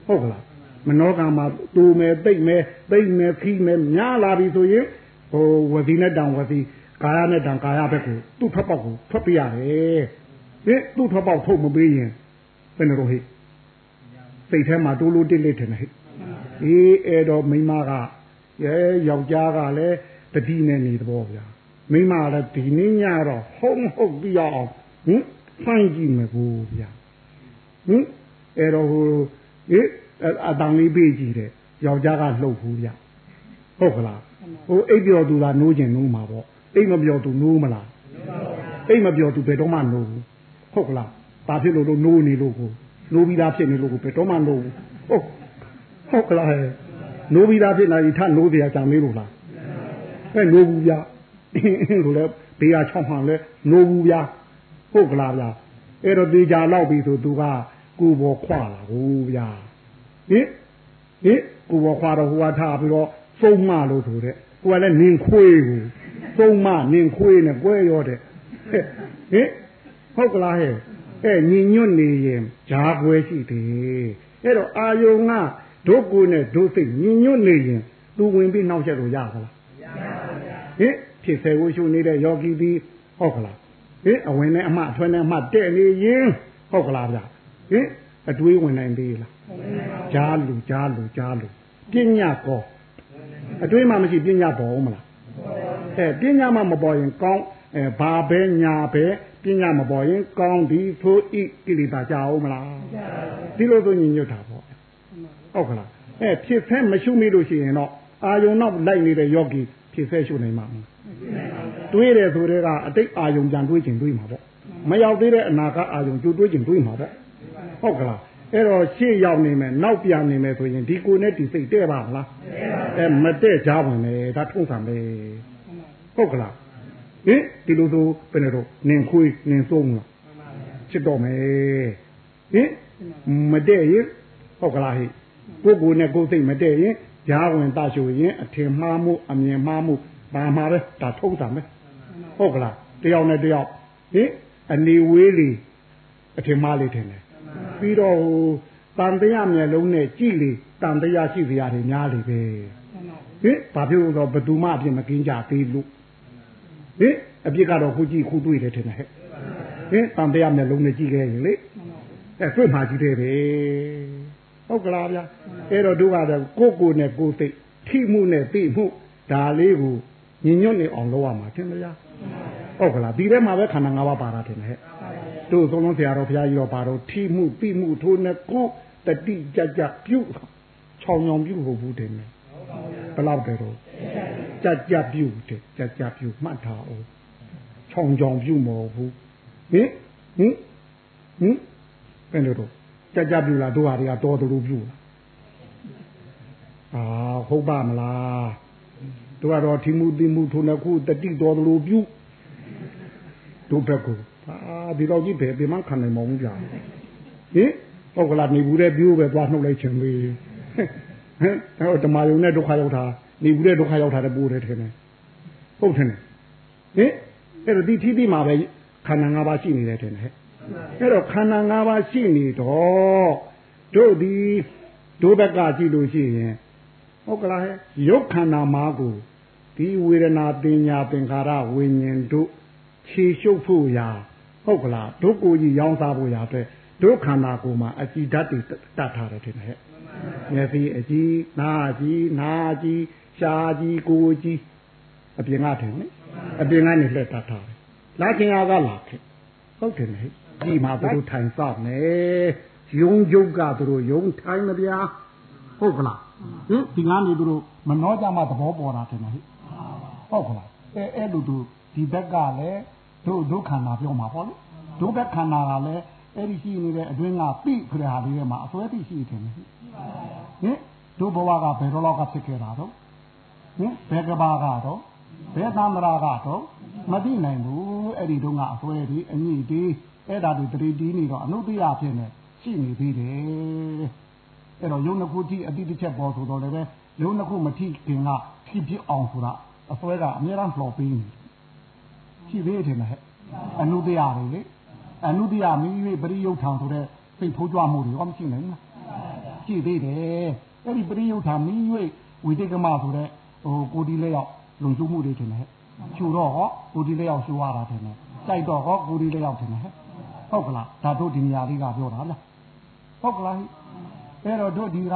ဟုတ်ကလားမနောကံမှာတူမယ်တိတ်မယ်သိမ့်မယ်ခီးမယ်များလာပြီဆိုရင်ဟိုဝစီနဲ့တံဝစီကာယနဲ့တံကာယဘက်ကိုသူ့ထွက်ပေါက်ကိုထွက်ပြရတယ်ဟင်သူ့ထွက်ပေါက်ထုတ်မပေးရင်ဘယ်လိုဟိစိတ်ထဲမှာတိုးလို့တစ်လက်ထင်တယ်ဟိအေးအဲ့တော့မိမကရဲယောက်ျားကလည်းတတိနဲ့နေသဘောဗျာမိမလည်းဒီနေ့ညတော့ဟုံးဟုတ်ပြအောင်ဟင်ဖန်ကြည့်မယ်ကိုဗျာဟင်အဲ့တော့ဟို ဟေးအတန်လေးပေးကြည့်တယ်ယောက်ျားကလှုပ်ဘူးဗျဟုတ်ကလားဟိုအိပ်ပျော်သူကနိုးကျင်နိုးမှာပေါ့အိပ်မပျော်သူနိုးမလားအိပ်မပျော်သူဘယ်တော့မှနိုးဘူးဟုတ်ကလားဘာဖြစ်လို့လို့နိုးနေလို့ကိုနိုးပြီးသားဖြစ်နေလို့ကိုဘယ်တော့မှနိုးဘူးဟုတ်ဟုတ်ကလားနိုးပြီးသားဖြစ်လာရင်ထနိုးတရားကြံမေးလို့လားအဲနိုးဘူးဗျလို့လဲဘေးကချောင်းမှန်လဲနိုးဘူးဗျဟုတ်ကလားဗျအဲ့တော့တေချာလောက်ပြီဆိုသူက ကိုဘောခွာလာဘူးဗျဟင်ဟင်ကိုဘောခွာတော့ဟိုကထားပြီးတော့သုံးမလို့ဆိုတဲ့ကိုကလည်းနင်ခွေးကိုသုံးမနင်ခွေးနဲ့ကွဲရောတဲ့ဟင်ဟုတ်ကလားဟဲ့အဲညီညွတ်နေရင်ဂျားကွဲရှိတယ်အဲ့တော့အာယုံကဒုက္ကိုနဲ့ဒုစိတ်ညီညွတ်နေရင်သူဝင်ပြီးနောက်ချက်လို့ရပါလားမရပါဘူးဟင်ဖြစ်စေကိုရှုနေတဲ့ယောဂီဒီဟုတ်ကလားဟင်အဝင်နဲ့အမှအထွက်နဲ့အမှတဲ့နေရင်ဟုတ်ကလားဗျ ဟင်အတွေးဝင်နိုင်သေးလားကြားလူကြားလူကြားလူပညာကောအတွေးမှမရှိပညာပေါ်မလားအဲပညာမှမပေါ်ရင်ကောင်းအဲဘာပဲညာပဲပညာမပေါ်ရင်ကောင်းဒီဆိုဤကိလေသာကြအောင်မလားဒီလိုဆိုညင်ညွတ်တာပေါ့ဟုတ်ကလားအဲဖြစ်ဖက်မရှုမိလို့ရှိရင်တော့အာယုံနောက်လိုက်နေတဲ့ယောဂီဖြစ်ဖက်ရှုနိုင်မှာမလားတွေးတယ်ဆိုတဲ့ကအတိတ်အာယုံပြန်တွေးချင်တွေးမှာပေါ့မရောက်သေးတဲ့အနာကအာယုံကြိုတွေးချင်တွေးမှာပေါ့ ဟုတ်ကလားအဲ့တော့ရှေ့ရောက်နေမယ်နောက်ပြန်နေမယ်ဆိုရင်ဒီကိုနဲ့ဒီစိတ်တဲ့ပါမလားအဲမတဲ့ကြဝင်လေဒါထုံးစံပဲဟုတ်ကလားဟင်ဒီလိုဆိုဘယ်နဲ့တော့နင်ခွေးနင်ဆုံးလားချစ်တော့မယ်ဟင်မတဲ့ရင်ဟုတ်ကလားဟိကိုကိုနဲ့ကိုစိတ်မတဲ့ရင်ဂျားဝင်တရှုရင်အထင်မှားမှုအမြင်မှားမှုဘာမှာပဲဒါထုံးစံပဲဟုတ်ကလားတယောက်နဲ့တယောက်ဟင်အနေဝေးလီအထင်မှားလေးထင်တယ် ပြီးတော့ဟိုတန်တရားမျက်လုံးနဲ့ကြည့်လေတန်တရားရှိစရာတွေများလေပဲဟင်ဘာဖြစ်လို့တော့ဘသူမှအပြစ်မကင်းကြသေးလို့ဟင်အပြစ်ကတော့ခုကြည့်ခုတွေ့တယ်ထင်တယ်ဟဲ့ဟင်တန်တရားမျက်လုံးနဲ့ကြည့်ခဲ့ရင်လေအဲတွေ့မှကြည့်တယ်ပဲဟုတ်ကလားဗျာအဲ့တော့တို့ကတော့ကိုကိုနဲ့ကိုသိထိမှုနဲ့သိမှုဒါလေးကိုညင်ညွတ်နေအောင်လုပ်ရမှာထင်မလားဟုတ်ကလားဒီထဲမှာပဲခန္ဓာ၅ပါးပါတာထင်တယ်ဟဲ့ တို့သုံးလုံးဆရာတော်ဘုရားကြီးတော့ပါတော့ထိမှုပြမှုထိုးနဲ့ကိုတတိကြကြပြုတ်ချောင်ချောင်ပြုတ်ဟုတ်ဘူးတယ်ဘယ်လောက်တယ်တော့ကြကြပြုတ်တယ်ကြကြပြုတ်မှတ်ထားအောင်ချောင်ချောင်ပြုတ်မဟုတ်ဘူးဟင်ဟင်ဟင်ဘယ်လိုတော့ကြကြပြုတ်လားတို့ဟာတွေကတော်တော်ပြုတ်လားအာဟုတ်ပါမလားတို့ကတော့ထိမှုတိမှုထိုးနဲ့ခုတတိတော်တော်ပြုတ်တို့ဘက်ကို အာဒီတော့ကြီးဘယ်ပြန်မှခံနိုင်မအောင်ကြာဟင်ဟုတ်ကလားနေဘူးတဲ့ပြိုးပဲသွားနှုတ်လိုက်ချင်လေဟမ်အဲ့ဓမ္မယုံနဲ့ဒုက္ခရောက်တာနေဘူးတဲ့ဒုက္ခရောက်တာတပိုးတယ်ထင်တယ်ဟုတ်ထင်တယ်ဟင်အဲ့တော့ဒီထိတိမှာပဲခန္ဓာ၅ပါးရှိနေတယ်ထင်တယ်ဟဲ့အဲ့တော့ခန္ဓာ၅ပါးရှိနေတော့တို့ဒီတို့ဘက်ကကြည့်လို့ရှိရင်ဟုတ်ကလားဟဲ့ရုပ်ခန္ဓာမှာကိုဒီဝေဒနာပညာသင်္ခါရဝိညာဉ်တို့ခြေရှုပ်ဖို့ရာ ဟုတ်ကလားဒုကိုကြီးရောင်းစားဖို့ရာအတွက်ဒုခန္ဓာကိုယ်မှာအကြည်ဓာတ်တွေတတ်ထားတယ်ထင်တယ်ဟဲ့မျက်စိအကြည်နားအကြည်နားအကြည်ရှားအကြည်ကိုယ်အကြည်အပြင်ကထင်လေအပြင်ကနေလှည့်တတ်ထားတယ်လာခင်အားကလာခဲ့ဟုတ်တယ်ဟဲ့ဒီမှာသူတို့ထိုင်စောက်မယ်ယုံကြုတ်ကသူတို့ယုံထိုင်မဗျာဟုတ်ကလားဟင်ဒီကနေသူတို့မနှောကြမှသဘောပေါ်တာတယ်ဟဲ့ဟုတ်ကလားအဲအဲ့လိုသူဒီဘက်ကလည်း တို့ဒုခန္ဓာပြောမှာပေါ့လေဒုဘက်ခန္ဓာကလည်းအဲ့ဒီရှိနေတဲ့အတွင်းကပိခရဟာလေးထဲမှာအစွဲတိရှိတယ်ဟင်ဒုဘဝကဘယ်တော့လောက်ကဖြစ်ခဲ့တာတော့ဟင်ဘယ်ကဘာကတော့ဘယ်သံမရာကတော့မသိနိုင်ဘူးအဲ့ဒီတုန်းကအစွဲဒီအညိဒီအဲ့ဒါတွေတတိတီးနေတော့အနုတ္တိယဖြစ်နေရှိနေသေးတယ်အဲ့တော့ယုံနှစ်ခုတိအတိတစ်ချက်ပေါ်ဆိုတော့လည်းပဲယုံနှစ်ခုမထိခင်ကဖြစ်ဖြစ်အောင်ဆိုတာအစွဲကအများအားလှော်ပေးနေ ရှိသေးတယ်ဟဲ့အနုတ္တိယတွေလေအနုတ္တိယမိ၍ပရိယုတ်ထံဆိုတဲ့စိတ်ထိုးကြွမှုတွေဟောမရှိနိုင်ဘူးရှိသေးတယ်အဲ့ဒီပရိယုတ်ထံမိ၍ဝိတိကမဆိုတဲ့ဟိုကိုဒီလက်ရောက်လုံကျုံမှုတွေထင်တယ်ချူတော့ဟောကိုဒီလက်ရောက်ရှူရတာထင်တယ်စိုက်တော့ဟောကိုဒီလက်ရောက်ထင်တယ်ဟုတ်ကလားဒါတို့ဒီနေရာလေးကပြောတာလားဟုတ်ကလားအဲ့တော့တို့ဒီက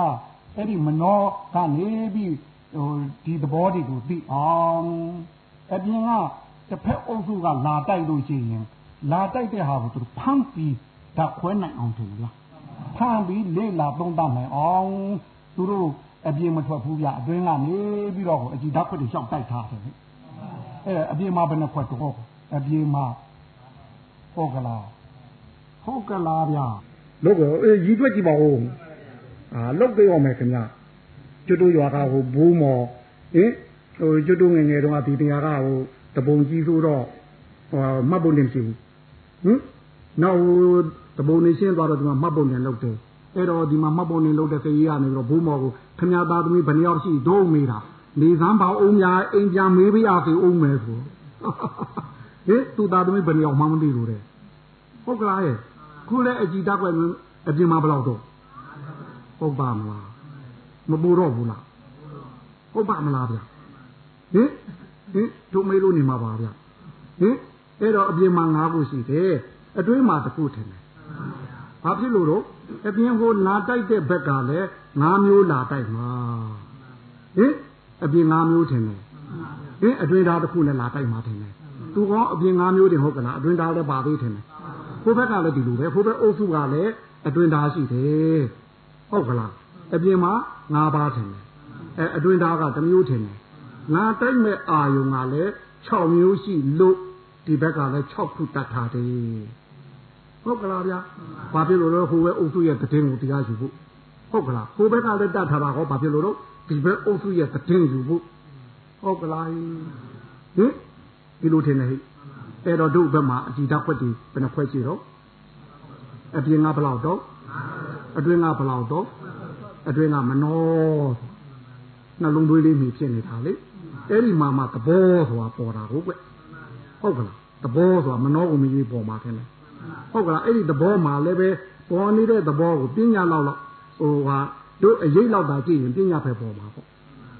အဲ့ဒီမနောကနေပြီးဟိုဒီသဘောတွေကိုသိအောင်အပြင်က တစ်ဖက်အုပ်စုကလာတိုက်လို့ရှိရင်လာတိုက်တဲ့ဟာကိုသူဖမ်းပြီးဓာတ်ခွဲနိုင်အောင်ထင်လားဖမ်းပြီးလေ့လာသုံးသပ်နိုင်အောင်သူတို့အပြင်မထွက်ဘူးဗျအတွင်းကနေပြီးတော့အကြည့်ဓာတ်ခွက်တွေရှောက်တိုက်ထားတယ်အဲအပြင်မှာဘယ်နှခွက်တော့အပြင်မှာဟုတ်ကလားဟုတ်ကလားဗျလို့ကောအေးရီးတွက်ကြည့်ပါဦးအာလောက်ကြရမယ်ခင်ဗျကျွတ်တို့ရွာကဟိုဘိုးမော်ဟင်ဟိုကျွတ်တို့ငယ်ငယ်တုန်းကဒီတရားကဟို တပုံကြီးဆိုတော့ဟိုမှတ်ဖို့နေမရှိဘူးဟင်နောက်တပုံနေရှင်းသွားတော့ဒီမှာမှတ်ဖို့နေလောက်တယ်အဲ့တော့ဒီမှာမှတ်ဖို့နေလောက်တဲ့စေကြီးကနေပြီးတော့ဘိုးမော်ကိုခမရသားသမီးဘယ်နှယောက်ရှိဒုံးမေးတာနေစမ်းပါအောင်များအိမ်ပြန်မေးပြရစီအောင်မယ်ဆိုဟင်သူသားသမီးဘယ်နှယောက်မှမသိလို့တဲ့ဟုတ်ကလားရဲ့ခုလည်းအကြည်တက်ွယ်အပြင်မှာဘယ်လောက်တော့ဟုတ်ပါမလားမပူတော့ဘူးလားဟုတ်ပါမလားဗျဟင် ဟင်တို့မေးလို့နေမှာပါဗျဟင်အဲ့တော့အပြင်မှာ၅ခုရှိတယ်အတွင်းမှာတစ်ခုထင်တယ်ဘာဖြစ်လို့တော့အပြင်ကိုလာတိုက်တဲ့ဘက်ကလည်း၅မျိုးလာတိုက်မှာဟင်အပြင်၅မျိုးထင်တယ်ဟင်အတွင်းသားတစ်ခုလည်းလာတိုက်မှာထင်တယ်သူကအပြင်၅မျိုးတင်ဟုတ်ကလားအတွင်းသားလည်းပါသေးထင်တယ်ဖိုးဘက်ကလည်းဒီလိုပဲဖိုးဘက်အုပ်စုကလည်းအတွင်းသားရှိတယ်ဟုတ်ကလားအပြင်မှာ၅ပါးထင်တယ်အဲအတွင်းသားကတစ်မျိုးထင်တယ် ငါတိုက်မဲ့အာယုံကလည်း6မျိုးရှိလို့ဒီဘက်ကလည်း6ခုတတ်ထားတယ်ဟုတ်ကလားဗျာဘာဖြစ်လို့လဲဟိုဘက်အုပ်စုရဲ့တည်င်းကိုတရားယူဖို့ဟုတ်ကလားဟိုဘက်ကလည်းတတ်ထားတာဟောဘာဖြစ်လို့တော့ဒီဘက်အုပ်စုရဲ့တည်င်းယူဖို့ဟုတ်ကလားဟင်ဒီလိုထင်တယ်ဟိအဲ့တော့တို့ဘက်မှာအကြည်ဓာတ်ခွက်တွေဘယ်နှခွက်ရှိတော့အပြင်ကဘလောက်တော့အတွင်းကဘလောက်တော့အတွင်းကမနောနှလုံးသွေးလေးမြည်ဖြစ်နေတာလေ အဲ့ဒီမှာမှသဘောဆိုတာပေါ်တာဟုတ်ကွဟုတ်ကလားသဘောဆိုတာမနောကိုမြည်ပေါ်မှာထင်တယ်ဟုတ်ကလားအဲ့ဒီသဘောမှာလည်းပဲပေါ်နေတဲ့သဘောကိုပညာလောက်လောက်ဟိုဟာတို့အရေးလောက်တာကြည့်ရင်ပညာပဲပေါ်မှာပေါ့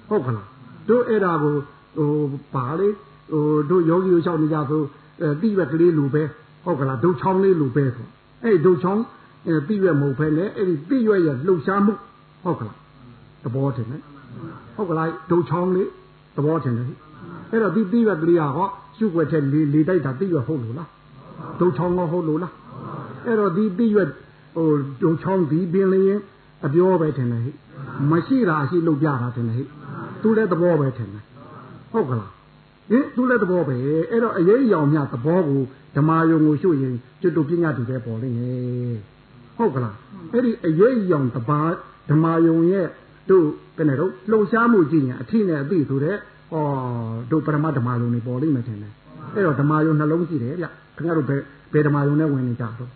ဟုတ်ကလားတို့အဲ့ဒါကိုဟိုပါလေဟိုတို့ယောဂီတို့လျှောက်နေကြဆိုအဲတိရွက်ကလေးလူပဲဟုတ်ကလားဒုတ်ချောင်းလေးလူပဲဆိုအဲ့ဒုတ်ချောင်းအဲတိရွက်မဟုတ်ဖဲနဲ့အဲ့ဒီတိရွက်ရဲ့လှုပ်ရှားမှုဟုတ်ကလားသဘောတင်တယ်ဟုတ်ကလားဒုတ်ချောင်းလေး သဘောတင်တယ်အဲ့တော့ဒီတိရွက်ကလေးဟာဟောရှုွက်ချက်လေးလေးတိုက်တာတိရွက်ဟုတ်လို့လားဒုတ်ချောင်းကဟုတ်လို့လားအဲ့တော့ဒီတိရွက်ဟိုဒုတ်ချောင်းဒီပင်လေးရင်အပြောပဲထင်တယ်ဟိမရှိတာရှိလို့ပြတာထင်တယ်ဟိသူလည်းသဘောပဲထင်တယ်ဟုတ်ကလားဟင်သူလည်းသဘောပဲအဲ့တော့အရေးအယောင်မြသဘောကိုဓမ္မယုံကိုရှုရင်ကျွတ်တူပညာတူပဲပေါ်လိမ့်မယ်ဟုတ်ကလားအဲ့ဒီအရေးအယောင်တပါဓမ္မယုံရဲ့ တို့ဘယ်နဲ့တော့လှုပ်ရှားမှုကြည့်ရင်အထင်နဲ့အသိဆိုတဲ့ဩတို့ပရမဓမ္မယုံနေပေါ်လိမ့်မယ်ထင်တယ်အဲ့တော့ဓမ္မယုံနှလုံးရှိတယ်ဗျခင်ဗျားတို့ဘယ်ဘယ်ဓမ္မယုံနဲ့ဝင်နေကြတော့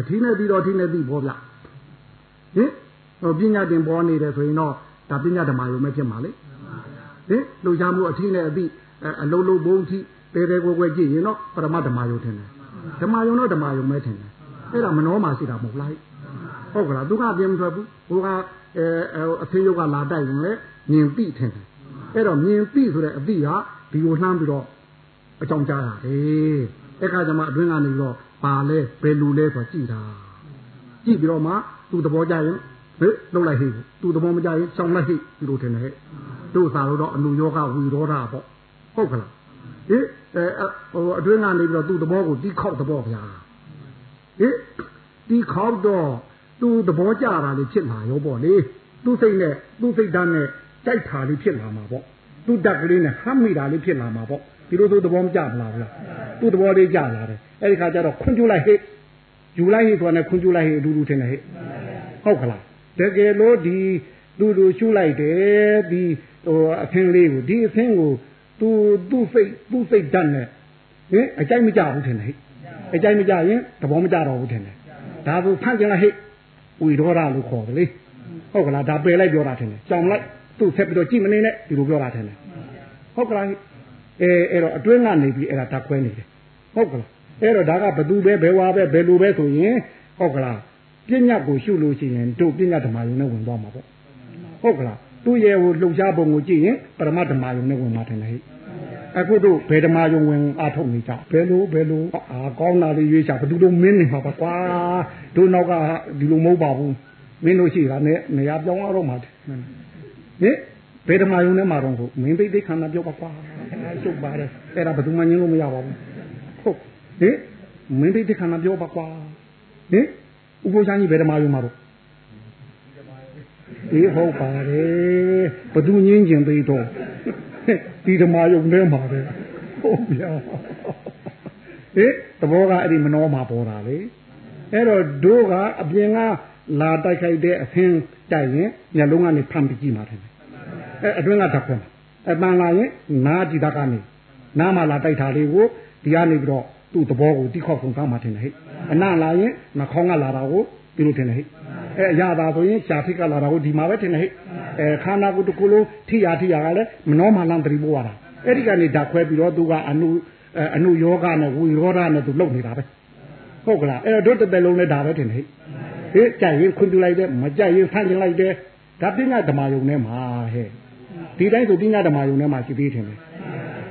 အထင်နဲ့ပြီးတော့အထင်နဲ့သိပေါ်ဗျဟင်ဟိုပညာတင်ပေါ်နေတယ်ဆိုရင်တော့ဒါပညာဓမ္မယုံပဲဖြစ်မှာလေဟင်လှုပ်ရှားမှုအထင်နဲ့အသိအလုံးလုံးဘုံထိတဲတဲကွယ်ကွယ်ကြည့်ရင်တော့ပရမဓမ္မယုံထင်တယ်ဓမ္မယုံတော့ဓမ္မယုံပဲထင်တယ်အဲ့ဒါမနှောမှရှိတာမဟုတ်လား ဟုတ်ကလားသူကအပြင်မထွက်ဘူးဟိုကအဲအဖေယုတ်ကလာတိုက်ရင်လေမြင်သိထင်တယ်အဲ့တော့မြင်သိဆိုတဲ့အသိဟာဒီကိုလှမ်းပြီးတော့အကြောင်းကြားတာလေအဲ့ခါကျမှအတွင်းကနေပြီးတော့ပါလဲဘယ်လူလဲဆိုကြည့်တာကြည့်ပြီးတော့မှသူ့သဘောကြရင်ဟဲ့လုံးလိုက်ဟိသူ့သဘောမကြရင်ရှောင်းလိုက်ဟိဒီလိုထင်တယ်ဟဲ့တို့စာလို့တော့အနုယောဂဝီရောတာပေါ့ဟုတ်ကလားဟေးအဲဟိုအတွင်းကနေပြီးတော့သူ့သဘောကိုတီးခေါက်သဘောဗျာဟေးတီးခေါက်တော့ သူ့သဘောကြတာလေးဖြစ်လာရောပေါ့လေသူ့စိတ်နဲ့သူ့စိတ်ဓာတ်နဲ့ကြိုက်တာလေးဖြစ်လာမှာပေါ့သူ့ဓာတ်ကလေးနဲ့ဟမ်းမိတာလေးဖြစ်လာမှာပေါ့ဒီလိုဆိုသဘောမကြမလားဗျာသူ့သဘောလေးကြလာတယ်အဲ့ဒီခါကျတော့ခွန်ကျူလိုက်ဟေ့ယူလိုက်ဟေ့ဆိုတာနဲ့ခွန်ကျူလိုက်ဟေ့အတူတူထင်တယ်ဟေ့ဟုတ်ကလားတကယ်လို့ဒီသူ့လိုရှုလိုက်တယ်ဒီဟိုအသင်းလေးကိုဒီအသင်းကိုသူသူ့စိတ်သူ့စိတ်ဓာတ်နဲ့ဟင်အကြိုက်မကြဘူးထင်တယ်ဟဲ့အကြိုက်မကြရင်သဘောမကြတော့ဘူးထင်တယ်ဒါဆိုဖန့်ကျင်လိုက်ဟဲ့ ဝီရောတာလို့ခေါ်တယ်လေဟုတ်ကလားဒါပယ်လိုက်ပြောတာထင်တယ်ကြောင်လိုက်သူ့ဆက်ပြီးတော့ကြည့်မနေနဲ့ဒီလိုပြောတာထင်တယ်ဟုတ်ကလားအဲအဲ့တော့အတွင်းကနေပြီးအဲ့ဒါဓာတ်ခွဲနေတယ်ဟုတ်ကလားအဲ့တော့ဒါကဘသူပဲဘယ်ဝါပဲဘယ်လိုပဲဆိုရင်ဟုတ်ကလားပညာကိုရှုလို့ရှိရင်တို့ပညာဓမ္မယုံနဲ့ဝင်သွားမှာပေါ့ဟုတ်ကလားသူ့ရဲ့ဟိုလှုပ်ရှားပုံကိုကြည့်ရင်ပရမဓမ္မယုံနဲ့ဝင်မှာထင်တယ်ဟဲ့ အခုတို့ဘယ်ဓမ္မယုံဝင်အားထုတ်နေကြဘယ်လိုဘယ်လိုအာကောင်းတာလေးရွေးချဘယ်သူတို့မင်းနေမှာပါကွာတို့နောက်ကဒီလိုမဟုတ်ပါဘူးမင်းတို့ရှိတာနဲ့နေရာပြောင်းရတော့မှာဟင်ဟဘယ်ဓမ္မယုံထဲမှာတော့ဟုတ်မင်းသိသိခန္ဓာပြောပါကွာရှုပ်ပါတယ်အဲ့ဒါဘယ်သူမှညင်းလို့မရပါဘူးဟုတ်ဟင်မင်းသိသိခန္ဓာပြောပါကွာဟင်ဥပ္ပရှားကြီးဘယ်ဓမ္မယုံမှာတော့အေးဟုတ်ပါတယ်ဘသူညင်းကျင်သေးတော့ ဒီဓမ္မယုံထဲမှာပဲဟုတ်ဗျာဟင်သဘောကအဲ့ဒီမနှောမှာပေါ်တာလေအဲ့တော့တို့ကအပြင်ကလာတိုက်ခိုက်တဲ့အဖင်းတိုက်ရင်မျက်လုံးကနေဖမ်းပြီးကြည့်မှာတယ်အဲအတွင်းကဓာတ်ခွဲမှာအတန်လာရင်နားကြည့်တာကနေနားမှာလာတိုက်တာလေးကိုဒီကနေပြီးတော့သူ့သဘောကိုတိခောက်ဆုံးကောင်းမှထင်တယ်ဟဲ့အနလာရင်နှာခေါင်းကလာတာကို ဒီလိုထင်တယ်ဟဲ့အဲအရသာဆိုရင်ရှာဖိကလာတာကိုဒီမှာပဲထင်တယ်ဟဲ့အဲခန္ဓာကိုယ်တစ်ခုလုံးထိရထိရကလည်းမနှောမှလန်းတတိပိုးရတာအဲ့ဒီကနေဓာတ်ခွဲပြီးတော့သူကအနုအနုယောဂနဲ့ဝီရောဓနဲ့သူလုံနေတာပဲဟုတ်ကလားအဲ့တော့တို့တစ်သက်လုံးလည်းဒါပဲထင်တယ်ဟဲ့ကြိုက်ရင်ခွင့်ပြုလိုက်တယ်မကြိုက်ရင်ဖမ်းကျင်လိုက်တယ်ဒါပညာဓမ္မယုံထဲမှာဟဲ့ဒီတိုင်းဆိုပညာဓမ္မယုံထဲမှာရှိသေးတယ်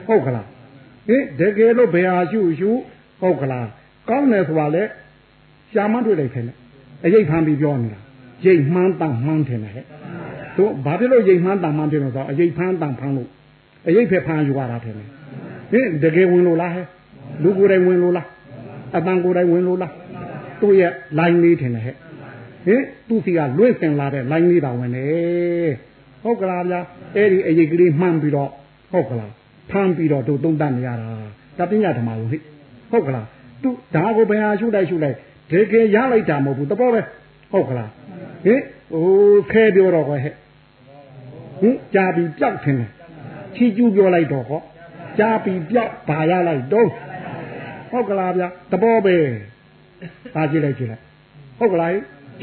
ဟုတ်ကလားဟင်တကယ်လို့ဘယ်ဟာရှုရှုဟုတ်ကလားကောင်းတယ်ဆိုတာလေရှာမတွေ့လိုက်ခင်လေ အရေးဖမ်းပြီးပြောနေတာရိတ်မှန်းတန်မှန်းတယ်ဟဲ့တို့ဘာဖြစ်လို့ရိတ်မှန်းတန်မှန်းတယ်လို့ဆိုအရေးဖမ်းတန်ဖမ်းလို့အရေးဖက်ဖမ်းယူရတာတယ်ဟင်တကယ်ဝင်လို့လားဟဲ့လူကိုယ်တိုင်ဝင်လို့လားအတန်ကိုယ်တိုင်ဝင်လို့လားသူ့ရဲ့ line လေးထင်တယ်ဟဲ့ဟင်သူ့စီကလွင့်စင်လာတဲ့ line လေးတောင်ဝင်နေဟုတ်ကလားဗျာအဲ့ဒီအရေးကလေးမှန်းပြီးတော့ဟုတ်ကလားဖမ်းပြီးတော့တို့သုံးတတ်နေရတာတပညာဓမ္မလို့ဟိဟုတ်ကလားသူဒါကိုဘယ်ဟာရှုလိုက်ရှုလိုက် တကယ်ရလိုက်တာမဟုတ်ဘူးတပေါ်ပဲဟုတ်ကလားဟင်ဟိုခဲပြောတော့ခွဲဟဲ့ဟင်ကြာပြီးပြောက်ထင်တယ်ချီကျူးပြောလိုက်တော့ဟောကြာပြီးပြောက်ဘာရလိုက်တော့ဟုတ်ကလားဗျာတပေါ်ပဲဒါကြည့်လိုက်ကြည့်လိုက်ဟုတ်ကလား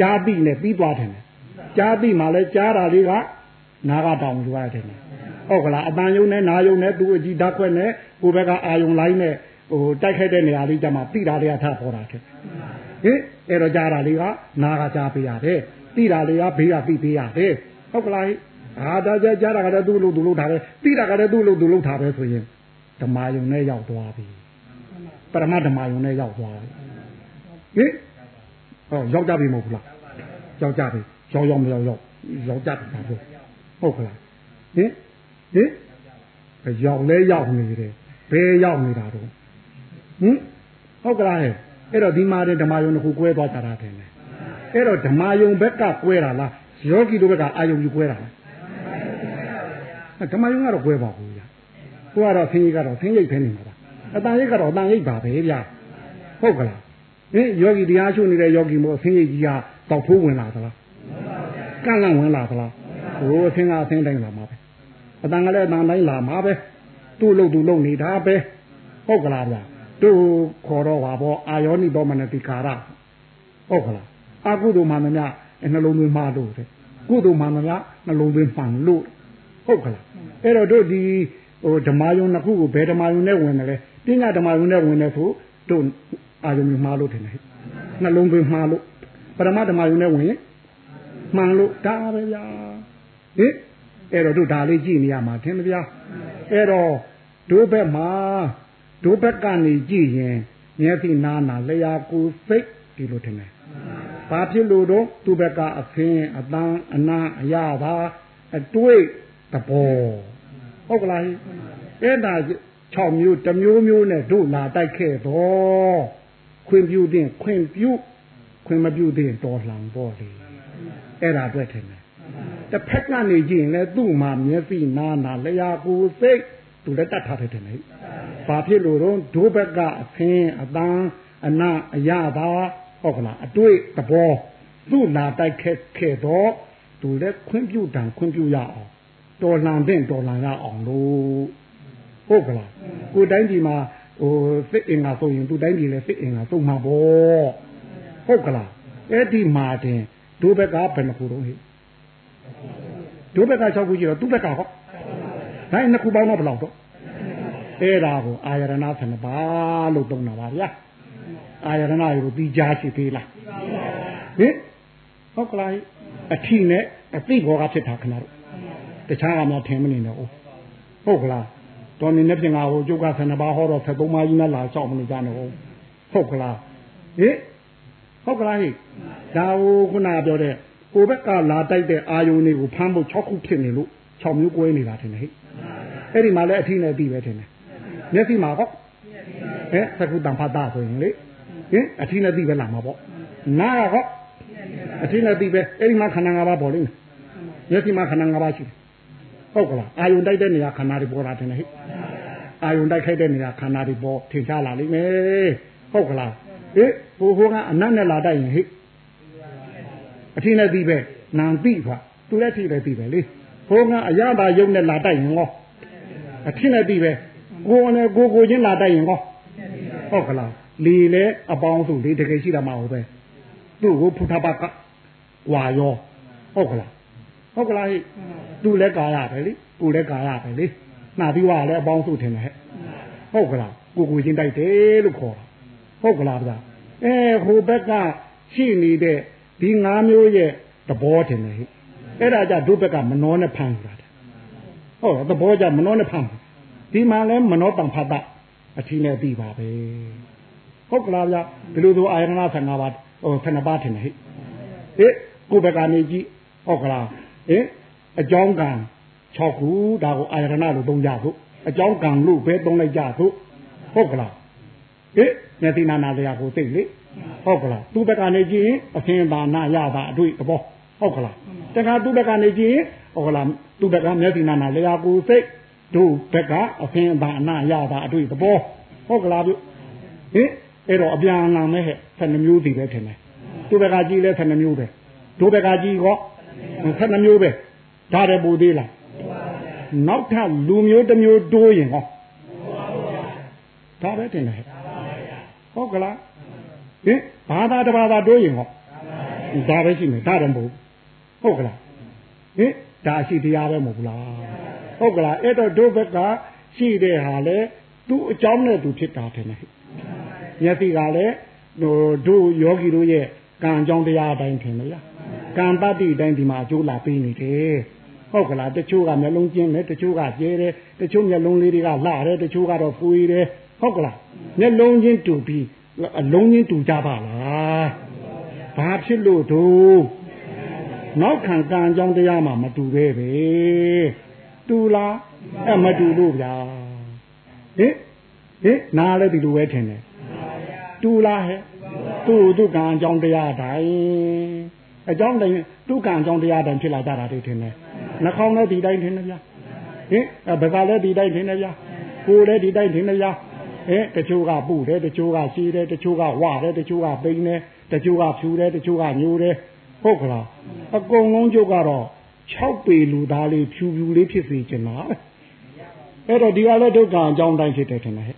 ကြာပြီးနဲ့ပြီးသွားတယ်ကြာပြီးမှလည်းကြားတာလေးကနာကတောင်ယူရတယ်ဟုတ်ကလားအပန်းယုံနဲ့နာယုံနဲ့သူ့အကြည့်ဓာတ်ခွက်နဲ့ကိုယ်ဘက်ကအာယုံလိုင်းနဲ့ဟိုတိုက်ခိုက်တဲ့နေရာလေးကြမှာတိတာလေးကထပေါ်တာတဲ့ ဟင်အဲ့တော့ကြားတာလေးကနာကကြားပေးရတယ်တိတာလေးကဘေးကပြီးပေးရတယ်ဟုတ်ကလားအာဒါကြကြားတာကလည်းသူ့လို့သူ့လို့ထားတယ်တိတာကလည်းသူ့လို့သူ့လို့ထားပဲဆိုရင်ဓမ္မယုံနဲ့ရောက်သွားပြီပရမဓမ္မယုံနဲ့ရောက်သွားပြီဟင်ဟောရောက်ကြပြီမဟုတ်ဘူးလားရောက်ကြပြီရောက်ရောက်မရောက်ရောက်ရောက်ကြပြီဒါပြောဟုတ်ကလားဟင်ဟင်ရောက်လဲရောက်နေတယ်ဘယ်ရောက်နေတာတော့ဟင်ဟုတ်ကလားဟဲ့ အဲ့တော့ဒီမှာတဲ့ဓမ္မယုံတစ်ခုကွဲသွားကြတာတယ်အဲ့တော့ဓမ္မယုံဘက်ကကွဲတာလားယောဂီတို့ဘက်ကအာယုံယူကွဲတာလားဓမ္မယုံကတော့ကွဲပါဘူးဗျာကိုကတော့ဆင်းရဲကတော့ဆင်းရဲပဲနေမှာပါအတန်ရိတ်ကတော့အတန်ရိတ်ပါပဲဗျာဟုတ်ကလားဟင်ယောဂီတရားရှုနေတဲ့ယောဂီမို့ဆင်းရဲကြီးကတောက်ထိုးဝင်လာသလားကန့်လန့်ဝင်လာသလားဟိုအဆင်းကအဆင်းတိုင်းလာမှာပဲအတန်ကလည်းအတန်တိုင်းလာမှာပဲသူ့လို့သူ့လို့နေတာပဲဟုတ်ကလားဗျာ သူ့ခေါ်တော့ပါဘောအာယောနိသောမနတိကာရဟုတ်ကလားအကုသိုလ်မှန်သမျှနှလုံးသွင်းမှားလို့တဲ့ကုသိုလ်မှန်သမျှနှလုံးသွင်းမှန်လို့ဟုတ်ကလားအဲ့တော့တို့ဒီဟိုဓမ္မယုံနှစ်ခုကိုဘယ်ဓမ္မယုံနဲ့ဝင်တယ်လဲပညာဓမ္မယုံနဲ့ဝင်တယ်ဆိုတို့အာယုံမှားလို့ထင်တယ်နှလုံးသွင်းမှားလို့ပရမဓမ္မယုံနဲ့ဝင်မှန်လို့ဒါပဲဗျာဟင်အဲ့တော့တို့ဒါလေးကြည့်နေရမှာထင်မဗျာအဲ့တော့တို့ဘက်မှာ တို့ဘက်ကနေကြည့်ရင်မျက်စိနာနာလျာကိုစိတ်ဒီလိုထင်တယ်ဘာဖြစ်လို့တော့သူ့ဘက်ကအဖင်းအတန်းအနာအရသာအတွေ့တဘောဟုတ်ကလားအဲ့ဒါ6မျိုးတစ်မျိုးမျိုးနဲ့တို့လာတိုက်ခဲ့တော့ခွင်ပြုတဲ့ခွင်ပြုခွင်မပြုတဲ့တော်လှန်ပေါ့လေအဲ့ဒါအတွက်ထင်တယ်တစ်ဖက်ကနေကြည့်ရင်လည်းသူ့မှာမျက်စိနာနာလျာကိုစိတ်သူလည်းတတ်ထားတယ်တယ်လေ ဘာဖြစ်လို့တော့ဒိုးဘက်ကအဖင်းအတန်းအနာအရသာဟုတ်ကလားအတွေ့တဘောသူ့လာတိုက်ခက်ခဲ့တော့သူလည်းခွင့်ပြုတံခွင့်ပြုရအောင်တော်လှန်တဲ့တော်လှန်ရအောင်လို့ဟုတ်ကလားကိုတိုင်းပြည်မှာဟိုစစ်အင်္ဂါဆိုရင်သူတိုင်းပြည်လည်းစစ်အင်္ဂါသုံးမှာပေါ့ဟုတ်ကလားအဲ့ဒီမှာတင်ဒိုးဘက်ကဘယ်နှခုတော့ဟိဒိုးဘက်က6ခုရှိတော့သူ့ဘက်ကဟောဒါနှစ်ခုပေါင်းတော့ဘယ်လောက်တော့ အဲ့ဒါကိုအာယရဏ7ပါးလို့သုံးတာပါဗျာအာယရဏကိုပြီးကြားရှိသေးလားဟင်ဟုတ်ကလားအထီနဲ့အသိဘောကဖြစ်တာခဏတော့တခြားကမှထင်မနေတော့ဟုတ်ကလားတော်နေနဲ့ပြင်ကဟိုကျုပ်က7ပါးဟောတော့73ပါးကြီးနဲ့လာကြောက်မနေကြတော့ဟုတ်ကလားဟင်ဟုတ်ကလားဟိဒါဟိုခုနပြောတဲ့ကိုဘက်ကလာတိုက်တဲ့အာယုန်တွေကိုဖမ်းဖို့6ခုဖြစ်နေလို့6မျိုးကွဲနေတာထင်တယ်ဟိအဲ့ဒီမှာလည်းအထီးနဲ့ပြီးပဲထင်တယ် မျက်စိမှာဟောဟဲ့သကုတံဖတ်တာဆိုရင်လေဟင်အထီးနဲ့ပြီးပဲလာမှာပေါ့နားကဟောအထီးနဲ့ပြီးပဲအဲ့ဒီမှာခန္ဓာ၅ပါးပေါ်လိမ့်မယ်မျက်စိမှာခန္ဓာ၅ပါးရှိတယ်ဟုတ်ကလားအာယုန်တိုက်တဲ့နေရာခန္ဓာတွေပေါ်လာတယ်ဟဲ့အာယုန်တိုက်ခိုက်တဲ့နေရာခန္ဓာတွေပေါ်ထင်ရှားလာလိမ့်မယ်ဟုတ်ကလားဟေးဟိုဟိုကအနတ်နဲ့လာတိုက်ရင်ဟေ့အထင်းနဲ့ပြီးပဲနံတိခွာသူလည်းထိလည်းပြီးပဲလေဟိုကအရသာယုံနဲ့လာတိုက်ရင်ဟောအထင်းနဲ့ပြီးပဲ ကိုယ်နဲ့ကိုကိုချင်းလာတိုက်ရင်ဟောဟုတ်ကလားလီလဲအပေါင်းစုလေတကယ်ရှိတာမဟုတ်ပဲသူ့ကိုဖုထဘကဝါရောဟုတ်ကလားဟုတ်ကလားဟိသူလည်းကာရပဲလေကိုလည်းကာရပဲလေနှာပြီးွားလည်းအပေါင်းစုထင်တယ်ဟဲ့ဟုတ်ကလားကိုကိုချင်းတိုက်တယ်လို့ခေါ်တာဟုတ်ကလားဗျာအဲဟိုဘက်ကရှိနေတဲ့ဒီ၅မျိုးရဲ့သဘောထင်တယ်ဟိအဲ့ဒါကြဒုဘက်ကမနှောနဲ့ဖန်တာဟုတ်သဘောကြမနှောနဲ့ဖန် ဒီမှာလဲမနှောတံဖတ်တာအထီးနဲ့ပြီးပါပဲဟုတ်ကလားဗျာဒီလိုဆိုအာယတနာ15ပါးဟို12ပါးထင်တယ်ဟိဟိကိုဘက်ကနေကြည့်ဟုတ်ကလားဟင်အကြောင်းကံ6ခုဒါကိုအာယတနာလို့သုံးကြသို့အကြောင်းကံလို့ပဲသုံးလိုက်ကြသို့ဟုတ်ကလားဟိမျက်စိနာနာတရားကိုသိလေဟုတ်ကလားသူ့ဘက်ကနေကြည့်ရင်အသင်္ဘာနာရတာအတွေ့သဘောဟုတ်ကလားတခါသူ့ဘက်ကနေကြည့်ရင်ဟုတ်ကလားသူ့ဘက်ကမျက်စိနာနာတရားကိုသိတို့ ဘက်ကအသင်္ဘာနာရတာအတွေ့သဘောဟုတ်ကလားပြုဟင်အဲ့တော့အပြန်အလှန်ပဲဟဲ့12မျိုးစီပဲထင်တယ်သူ့ဘက်ကကြည့်လဲ12မျိုးပဲတို့ဘက်ကကြည့်ကော12မျိုးပဲဒါတယ်ပူသေးလားနောက်ထပ်လူမျိုးတစ်မျိုးတိုးရင်ဟောဒါပဲတင်တယ်ဟုတ်ကလားဟင်ဘာသာတစ်ဘာသာတိုးရင်ဟောဒါပဲရှိမယ်ဒါတယ်မဟုတ်ဟုတ်ကလားဟင်ဒါရှိတရားပဲမဟုတ်လား ဟုတ်ကလားအဲ့တော့တို့ဘက်ကရှိတဲ့ဟာလေသူ့အကြောင်းနဲ့သူဖြစ်တာတယ်နဲ့မျက်စိကလည်းဟိုတို့ယောဂီတို့ရဲ့ကံအကြောင်းတရားအတိုင်းထင်လို့လားကံတတ္တိအတိုင်းဒီမှာအကျိုးလာပေးနေတယ်ဟုတ်ကလားတချို့ကမျက်လုံးကျင်းတယ်တချို့ကကျဲတယ်တချို့မျက်လုံးလေးတွေကလှတယ်တချို့ကတော့ဖွေးတယ်ဟုတ်ကလားမျက်လုံးချင်းတူပြီးအလုံးချင်းတူကြပါလားဘာဖြစ်လို့တို့နောက်ခံကံအကြောင်းတရားမှမတူသေးပဲ တူလားအဲမတူလို့ဗျာဟင်ဟင်နားလည်းဒီလိုပဲထင်တယ်တူလားဟဲ့သူ့သူ့ကံအကြောင်းတရားတိုင်းအကြောင်းတိုင်းသူ့ကံအကြောင်းတရားတိုင်းဖြစ်လာကြတာတွေထင်တယ်နှာခေါင်းလည်းဒီတိုင်းထင်တယ်ဗျာဟင်ဘယ်ကလည်းဒီတိုင်းထင်တယ်ဗျာကိုယ်လည်းဒီတိုင်းထင်တယ်ဗျာဟင်တချို့ကပူတယ်တချို့ကစီးတယ်တချို့ကဝတယ်တချို့ကပိန်တယ်တချို့ကဖြူတယ်တချို့ကညိုတယ်ဟုတ်ကလားအကုန်လုံးကျုပ်ကတော့ 6ပေလူသားလေးဖြူဖြူလေးဖြစ်စေချင်တာအဲ့တော့ဒီကလည်းဒုက္ခအကြောင်းတိုင်းဖြစ်တယ်ထင်တယ်ဟဲ့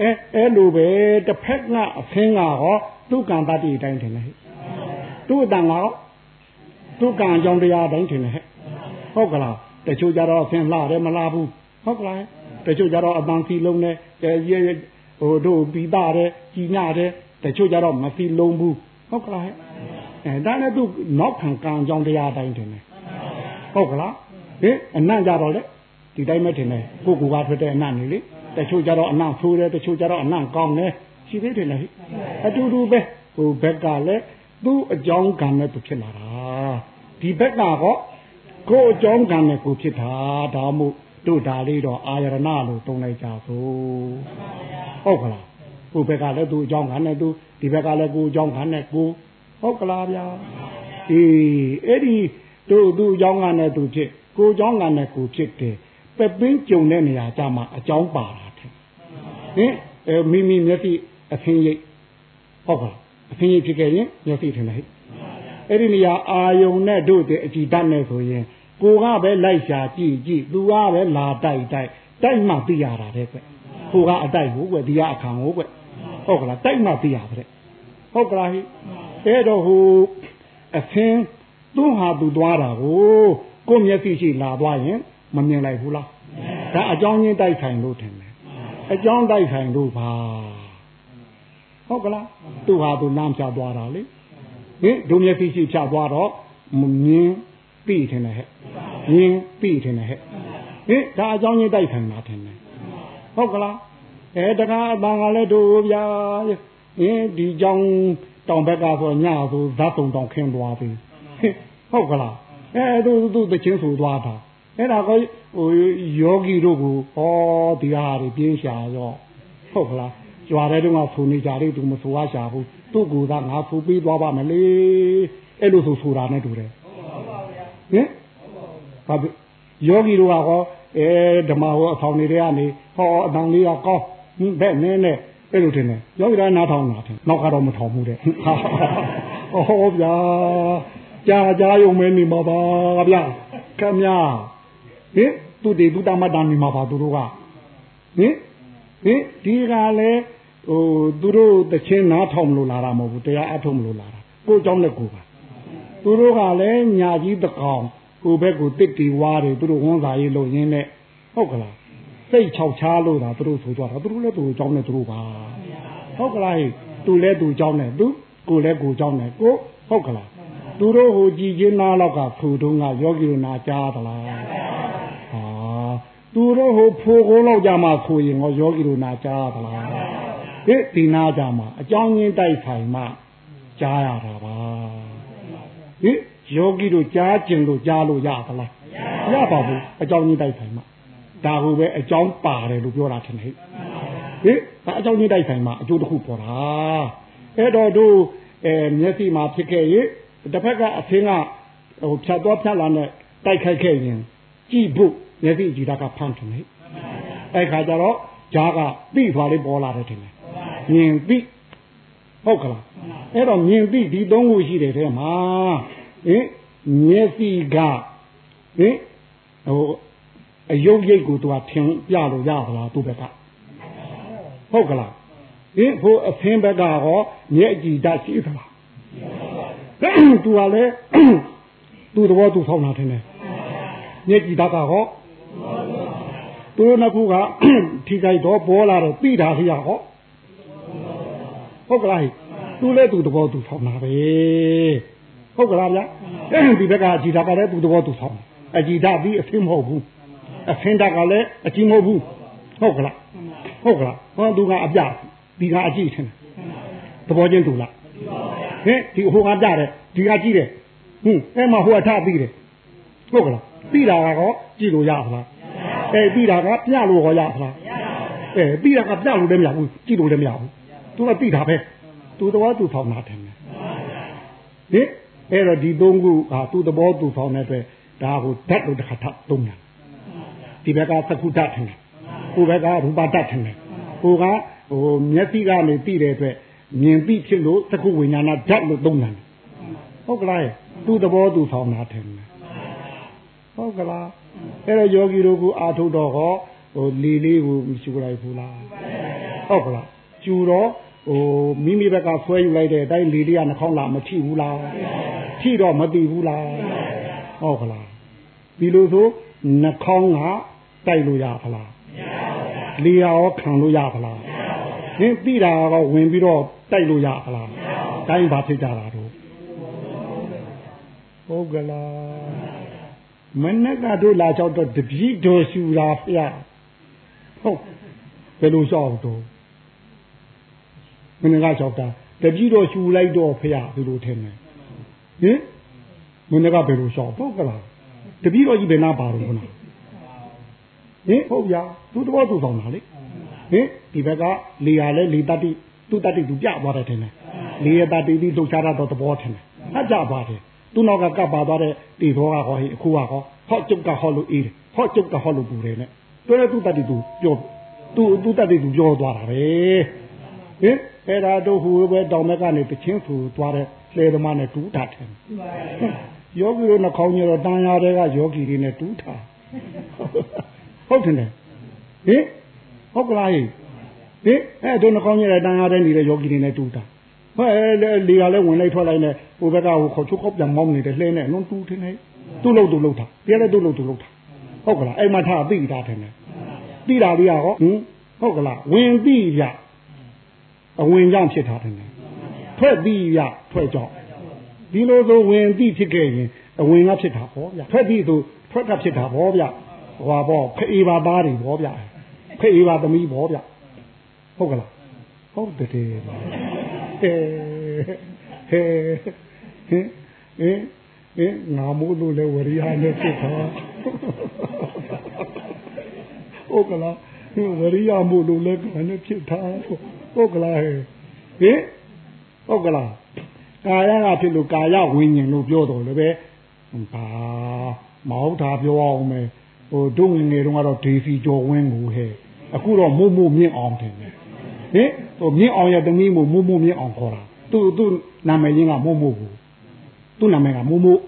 အဲအဲ့လိုပဲတစ်ဖက်ကအဖင်းကဟောဒုက္ခတတ္တိအတိုင်းထင်တယ်ဟဲ့သူ့အတန်ကဟောဒုက္ခအကြောင်းတရားတိုင်းထင်တယ်ဟဲ့ဟုတ်ကလားတချို့ကြတော့အဖင်းလှတယ်မလှဘူးဟုတ်ကလားတချို့ကြတော့အပန်းစီလုံးနဲ့ဟိုတို့ပြီးသားတယ်ကြီးညတယ်တချို့ကြတော့မစီလုံးဘူးဟုတ်ကလားဟဲ့အဲဒါနဲ့သူနောက်ခံကံကြောင်းတရားတိုင်းတင်တယ် ဟုတ်ကလားဟင်အနံ့ကြတော့လေဒီတိုင်းပဲတင်တယ်ကိုကူကထွက်တဲ့အနံ့နေလေတချို့ကြတော့အနံ့ဆိုးတယ်တချို့ကြတော့အနံ့ကောင်းတယ်ရှိသေးတယ်လေအတူတူပဲဟိုဘက်ကလည်းသူ့အကြောင်းကံနဲ့သူဖြစ်လာတာဒီဘက်ကဟောကိုယ်အကြောင်းကံနဲ့ကိုဖြစ်တာဒါမို့တို့ဒါလေးတော့အာရဏလို့သုံးလိုက်ကြသို့ဟုတ်ကလားဟိုဘက်ကလည်းသူ့အကြောင်းကံနဲ့သူဒီဘက်ကလည်းကိုယ်အကြောင်းကံနဲ့ကိုဟုတ်ကလားဗျာအေးအဲ့ဒီ တို့သူ့အကြောင်းကံနဲ့သူဖြစ်ကိုယ်အကြောင်းကံနဲ့ကိုဖြစ်တယ်ပပင်းကြုံတဲ့နေရာကြမှာအကြောင်းပါတာတဲ့ဟင်အဲမိမိမျက်စိအဖင်းရိပ်ဟုတ်ကလားအဖင်းရိပ်ဖြစ်ခဲ့ရင်မျက်စိထင်တယ်အဲ့ဒီနေရာအာယုံနဲ့တို့တဲ့အကြည်တတ်နဲ့ဆိုရင်ကိုကပဲလိုက်ရှာကြည့်ကြည့်သူကပဲလာတိုက်တိုက်တိုက်မှသိရတာတဲ့ကွကိုကအတိုက်ကိုကွဒီကအခါကိုကွဟုတ်ကလားတိုက်မှသိရပါတဲ့ဟုတ်ကလားဟိအဲ့တော့ဟိုအဖင်း သူ့ဟာသူသွားတာကိုကိုမျက်စိရှိလာသွားရင်မမြင်လိုက်ဘူးလားဒါအကြောင်းချင်းတိုက်ဆိုင်လို့ထင်တယ်အကြောင်းတိုက်ဆိုင်လို့ပါဟုတ်ကလားသူ့ဟာသူနားဖြတ်သွားတာလေဟင်ဒုမျက်စိရှိဖြတ်သွားတော့မမြင်ပြီထင်တယ်ဟဲ့မြင်ပြီထင်တယ်ဟဲ့ဟင်ဒါအကြောင်းချင်းတိုက်ဆိုင်တာထင်တယ်ဟုတ်ကလားအဲတကားအပန်းကလည်းတို့ဗျာဟင်ဒီကြောင်တောင်ဘက်ကဆိုညဆိုဇတ်တုံတောင်ခင်းသွားပြီ ဟုတ်ကလားအဲသူသူတချင်းဆိုသွားတာဟအဲ့ဒါကိုဟိုယောဂီတို့ကိုဟောဒီဟာတွေပြင်းရှာရောဟုတ်ကလားကြွားတဲ့တုန်းကဖူနေကြတယ်သူမဆိုရရှာဘူးသူ့ကူကငါဖူပြီးသွားပါမလေအဲ့လိုဆိုဆိုတာနဲ့တူတယ်ဟင်ဘာယောဂီတို့ကဟောအဲဓမ္မဟောအဆောင်တွေကနေဟောအတန်လေးကကောင်းဘက်နည်းနဲ့အဲ့လိုတင်တယ်ယောဂီကနားထောင်တာတယ်နောက်ကတော့မထောင်ဘူးတဲ့ဟောဗျာ ကြာကြာယုံမဲနေမှာပါဗျာခမညာဟင်သူတေသူတမတ္တနေမှာပါသူတို့ကဟင်ဟင်ဒီကလည်းဟိုသူတို့တချင်းနားထောင်လို့လာတာမဟုတ်ဘူးတရားအထုံးလို့လာတာကိုเจ้าနဲ့ကိုပါသူတို့ကလည်းညာကြီးတကောင်ဟိုဘက်ကိုတစ်တီဝါတွေသူတို့ဝန်စာရေးလုပ်ရင်းနဲ့ဟုတ်ကလားစိတ်ချောက်ချားလို့တာသူတို့ဆိုကြတာသူတို့လည်းသူတို့เจ้าနဲ့သူတို့ပါဟုတ်ကလားသူလည်းသူเจ้าနဲ့သူကိုလည်းကိုเจ้าနဲ့ကိုဟုတ်ကလား သူတို့ဟိုကြည်ချင်းနာလောက်ကဖူတုံးကယောဂီတို့နာကြားသလားဟာသူတို့ဟိုဖိုးကုန်းလောက်ကြမှာဆိုရင်ဟောယောဂီတို့နာကြားသလားဟဲ့ဒီနာကြမှာအကြောင်းရင်းတိုက်ဆိုင်မှကြားရတာပါဟင်ယောဂီတို့ကြားကျင်လို့ကြားလို့ရသလားမရပါဘူးအကြောင်းရင်းတိုက်ဆိုင်မှဒါကိုပဲအကြောင်းပါတယ်လို့ပြောတာထင်ဟဲ့ဟင်ဒါအကြောင်းရင်းတိုက်ဆိုင်မှအကျိုးတစ်ခုပေါ်တာအဲ့တော့တို့အဲမျက်စိမှာဖြစ်ခဲ့ရင် တစ်ဖက်ကအသင်းကဟိုဖြတ်သွားဖြတ်လာနဲ့တိုက်ခိုက်ခဲ့ရင်ကြည့်ဖို့မျက်စိကြည့်တာကဖမ်းတယ်လေအဲ့ခါကျတော့ဂျားကသိသွားလေးပေါ်လာတယ်ထင်တယ်မြင်သိဟုတ်ကလားအဲ့တော့မြင်သိဒီသုံးခုရှိတယ်တဲ့မှာဟင်မျက်စိကဟင်ဟိုအယုတ်ရိတ်ကိုသူကထင်ပြလို့ရပါလားသူ့ဘက်ကဟုတ်ကလားဟင်ဟိုအသင်းဘက်ကဟောမျက်ကြည်တတ်ရှိသလား သူကလည်းသူ့သဘောသူဆောင်းတာထင်တယ်မျက်ကြည်တတ်ကဟောသူတို့နှစ်ခုကထိကြိုက်တော့ပေါ်လာတော့သိတာလျာဟောဟုတ်ကလားသူလည်းသူ့သဘောသူဆောင်းတာပဲဟုတ်ကလားဗျာဒီဘက်ကကြည်တာကလည်းသူ့သဘောသူဆောင်းအကြည်တတ်ပြီးအသင်းမဟုတ်ဘူးအသင်းတတ်ကလည်းအကြည်မဟုတ်ဘူးဟုတ်ကလားဟုတ်ကလားဟောသူကအပြဒီကအကြည့်ထင်တယ်သဘောချင်းတူလား ဟင်ဒီဟိုကပြတယ်ဒီကကြည့်တယ်ဟင်အဲ့မှာဟိုကထပြီးတယ်ဟုတ်ကလားပြီးတာကတော့ကြည့်လို့ရပါလားအဲပြီးတာကပြလို့ရောရပါလားအဲပြီးတာကပြလို့လည်းမရဘူးကြည့်လို့လည်းမရဘူးသူကပြီးတာပဲသူတော်သူဖောင်းတာတယ်ဟင်အဲ့တော့ဒီသုံးခုဟာသူသဘောသူဖောင်းတဲ့အတွက်ဒါကိုဓာတ်လို့တစ်ခါထပ်သုံးတယ်ဒီဘက်ကသကုဓာတ်ထင်တယ်ဟိုဘက်ကရူပဓာတ်ထင်တယ်ဟိုကဟိုမျက်စိကနေပြီးတဲ့အတွက် မြင်ပြီးဖြစ်လို့သကုဝိညာဏဓာတ်လို့သုံးတယ်ဟုတ်ကလားသူ့သဘောသူဆောင်တာတယ်ဟုတ်ကလားအဲ့တော့ယောဂီတို့ကအာထုတ်တော့ဟောဟိုလီလေးကိုမရှိလိုက်ဘူးလားဟုတ်ကလားကျူတော့ဟိုမိမိဘက်ကဆွဲယူလိုက်တဲ့အတိုင်းလီလေးကနှာခေါင်းလာမထိဘူးလားထိတော့မသိဘူးလားဟုတ်ကလားဒီလိုဆိုနှာခေါင်းကတိုက်လို့ရပါလားလီရောခံလို့ရပါလား ဟင်ပြီးတာတော့ဝင်ပြီးတော့တိုက်လို့ရပါလားတိုင်းပါဖြစ်ကြတာတော့ဟုတ်ကလားမနေ့ကတို့လာကြောက်တော့တပည့်တော်ရှူတာဖျားဟုတ်ဘယ်လိုလျှောက်တော့မနေ့ကကြောက်တာတပည့်တော်ရှူလိုက်တော့ဖျားဒီလိုထင်တယ်ဟင်မနေ့ကဘယ်လိုလျှောက်ဟုတ်ကလားတပည့်တော်ကြီးဘယ်နာပါတော့ခဏဟင်ဟုတ်ဗျာသူတော်သူဆောင်တာလေ ဟင်ဒီဘက်ကလေရလဲလေတတိသူတတိသူပြသွားတယ်ထင်တယ်လေရတတိဒီလှုပ်ရှားတော့သဘောထင်တယ်ဟတ်ကြပါတယ်သူနောက်ကကပ်ပါသွားတဲ့တေသောကဟောဟိအခုကဟောဟော့ကျုပ်ကဟောလို့အေးတယ်ဟော့ကျုပ်ကဟောလို့ပူတယ်နဲ့တော်တော်သူတတိသူပြောသူသူတတိသူပြောသွားတာပဲဟင်အဲ့ဒါတို့ဟိုပဲတောင်ဘက်ကနေတချင်းဆူသွားတဲ့လေသမားနဲ့တူးတာထင်ယောဂီတို့နှခေါင်းညတော့တန်ရာတွေကယောဂီတွေနဲ့တူးတာဟုတ်တယ်ဟင် ဟုတ်ကလားဟင်အဲ့တို့နှခေါင်းညတဲ့တန်ရာတဲ့နေတဲ့ယောဂီတွေနဲ့တူးတာဟဲ့လေရလဲဝင်လိုက်ထွက်လိုက်နဲ့ဟိုဘက်ကဟိုခေါ်ချုပ်ခေါက်ပြန်မောင်းနေတဲ့လှဲနဲ့နုံတူထင်းနေသူ့လို့သူ့လို့တာတရားလဲသူ့လို့သူ့လို့တာဟုတ်ကလားအဲ့မှာထားသိတာထင်တယ်သိတာလေးရောဟင်ဟုတ်ကလားဝင်သိရအဝင်ကြောင့်ဖြစ်တာထင်တယ်ထွက်သိရထွက်ကြောင့်ဒီလိုဆိုဝင်သိဖြစ်ခဲ့ရင်အဝင်ကဖြစ်တာပေါ့ဗျထွက်သိဆိုထွက်ကဖြစ်တာပေါ့ဗျဟွာပေါ့ဖေးပါသားတွေပေါ့ဗျ ဖေးပါသမီးပေါ့ဗျဟုတ်ကလားဟုတ်တယ်ဟဲဟဲဟင်ဟင်ငါမို့လို့လဲဝရိယနဲ့ဖြစ်တာဟုတ်ကလားဝရိယမို့လို့လည်းကံနဲ့ဖြစ်ထားဟုတ်ကလားဟဲ့ဟင်ဟုတ်ကလားကာယကဖြစ်လို့ကာယဝိညာဉ်လို့ပြောတော်လည်းပဲဘာမဟုတ်တာပြောအောင်မယ်ဟိုတို့ငယ်ငယ်တုန်းကတော့ဒေစီကျော်ဝင်းကိုဟဲ့ အခုတော့မို့မို့မြင့်အောင်တယ်ဟင်ဟိုမြင့်အောင်ရဲ့တမီးမို့မို့မို့မြင့်အောင်ခေါ်တာသူ့သူ့နာမည်ရင်းကမို့မို့ကိုသူ့နာမည်ကမို့မို့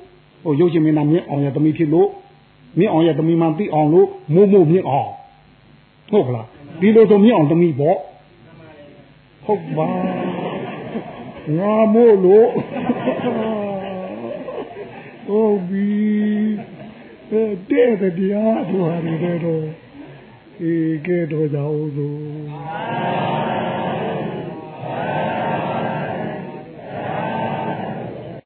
ဟိုရုပ်ရှင်မင်းသားမြင့်အောင်ရဲ့တမီးဖြစ်လို့မြင့်အောင်ရဲ့တမီးမှသိအောင်လို့မို့မို့မြင့်အောင်ဟုတ်ကလားဒီလိုဆိုမြင့်အောင်တမီးပေါ့ဟုတ်ပါငါမို့လို့ဟုတ်ပြီတဲ့တဲ့တရားသူဟာတွေတော့ အေးကဲတော့ကြအောင်လို့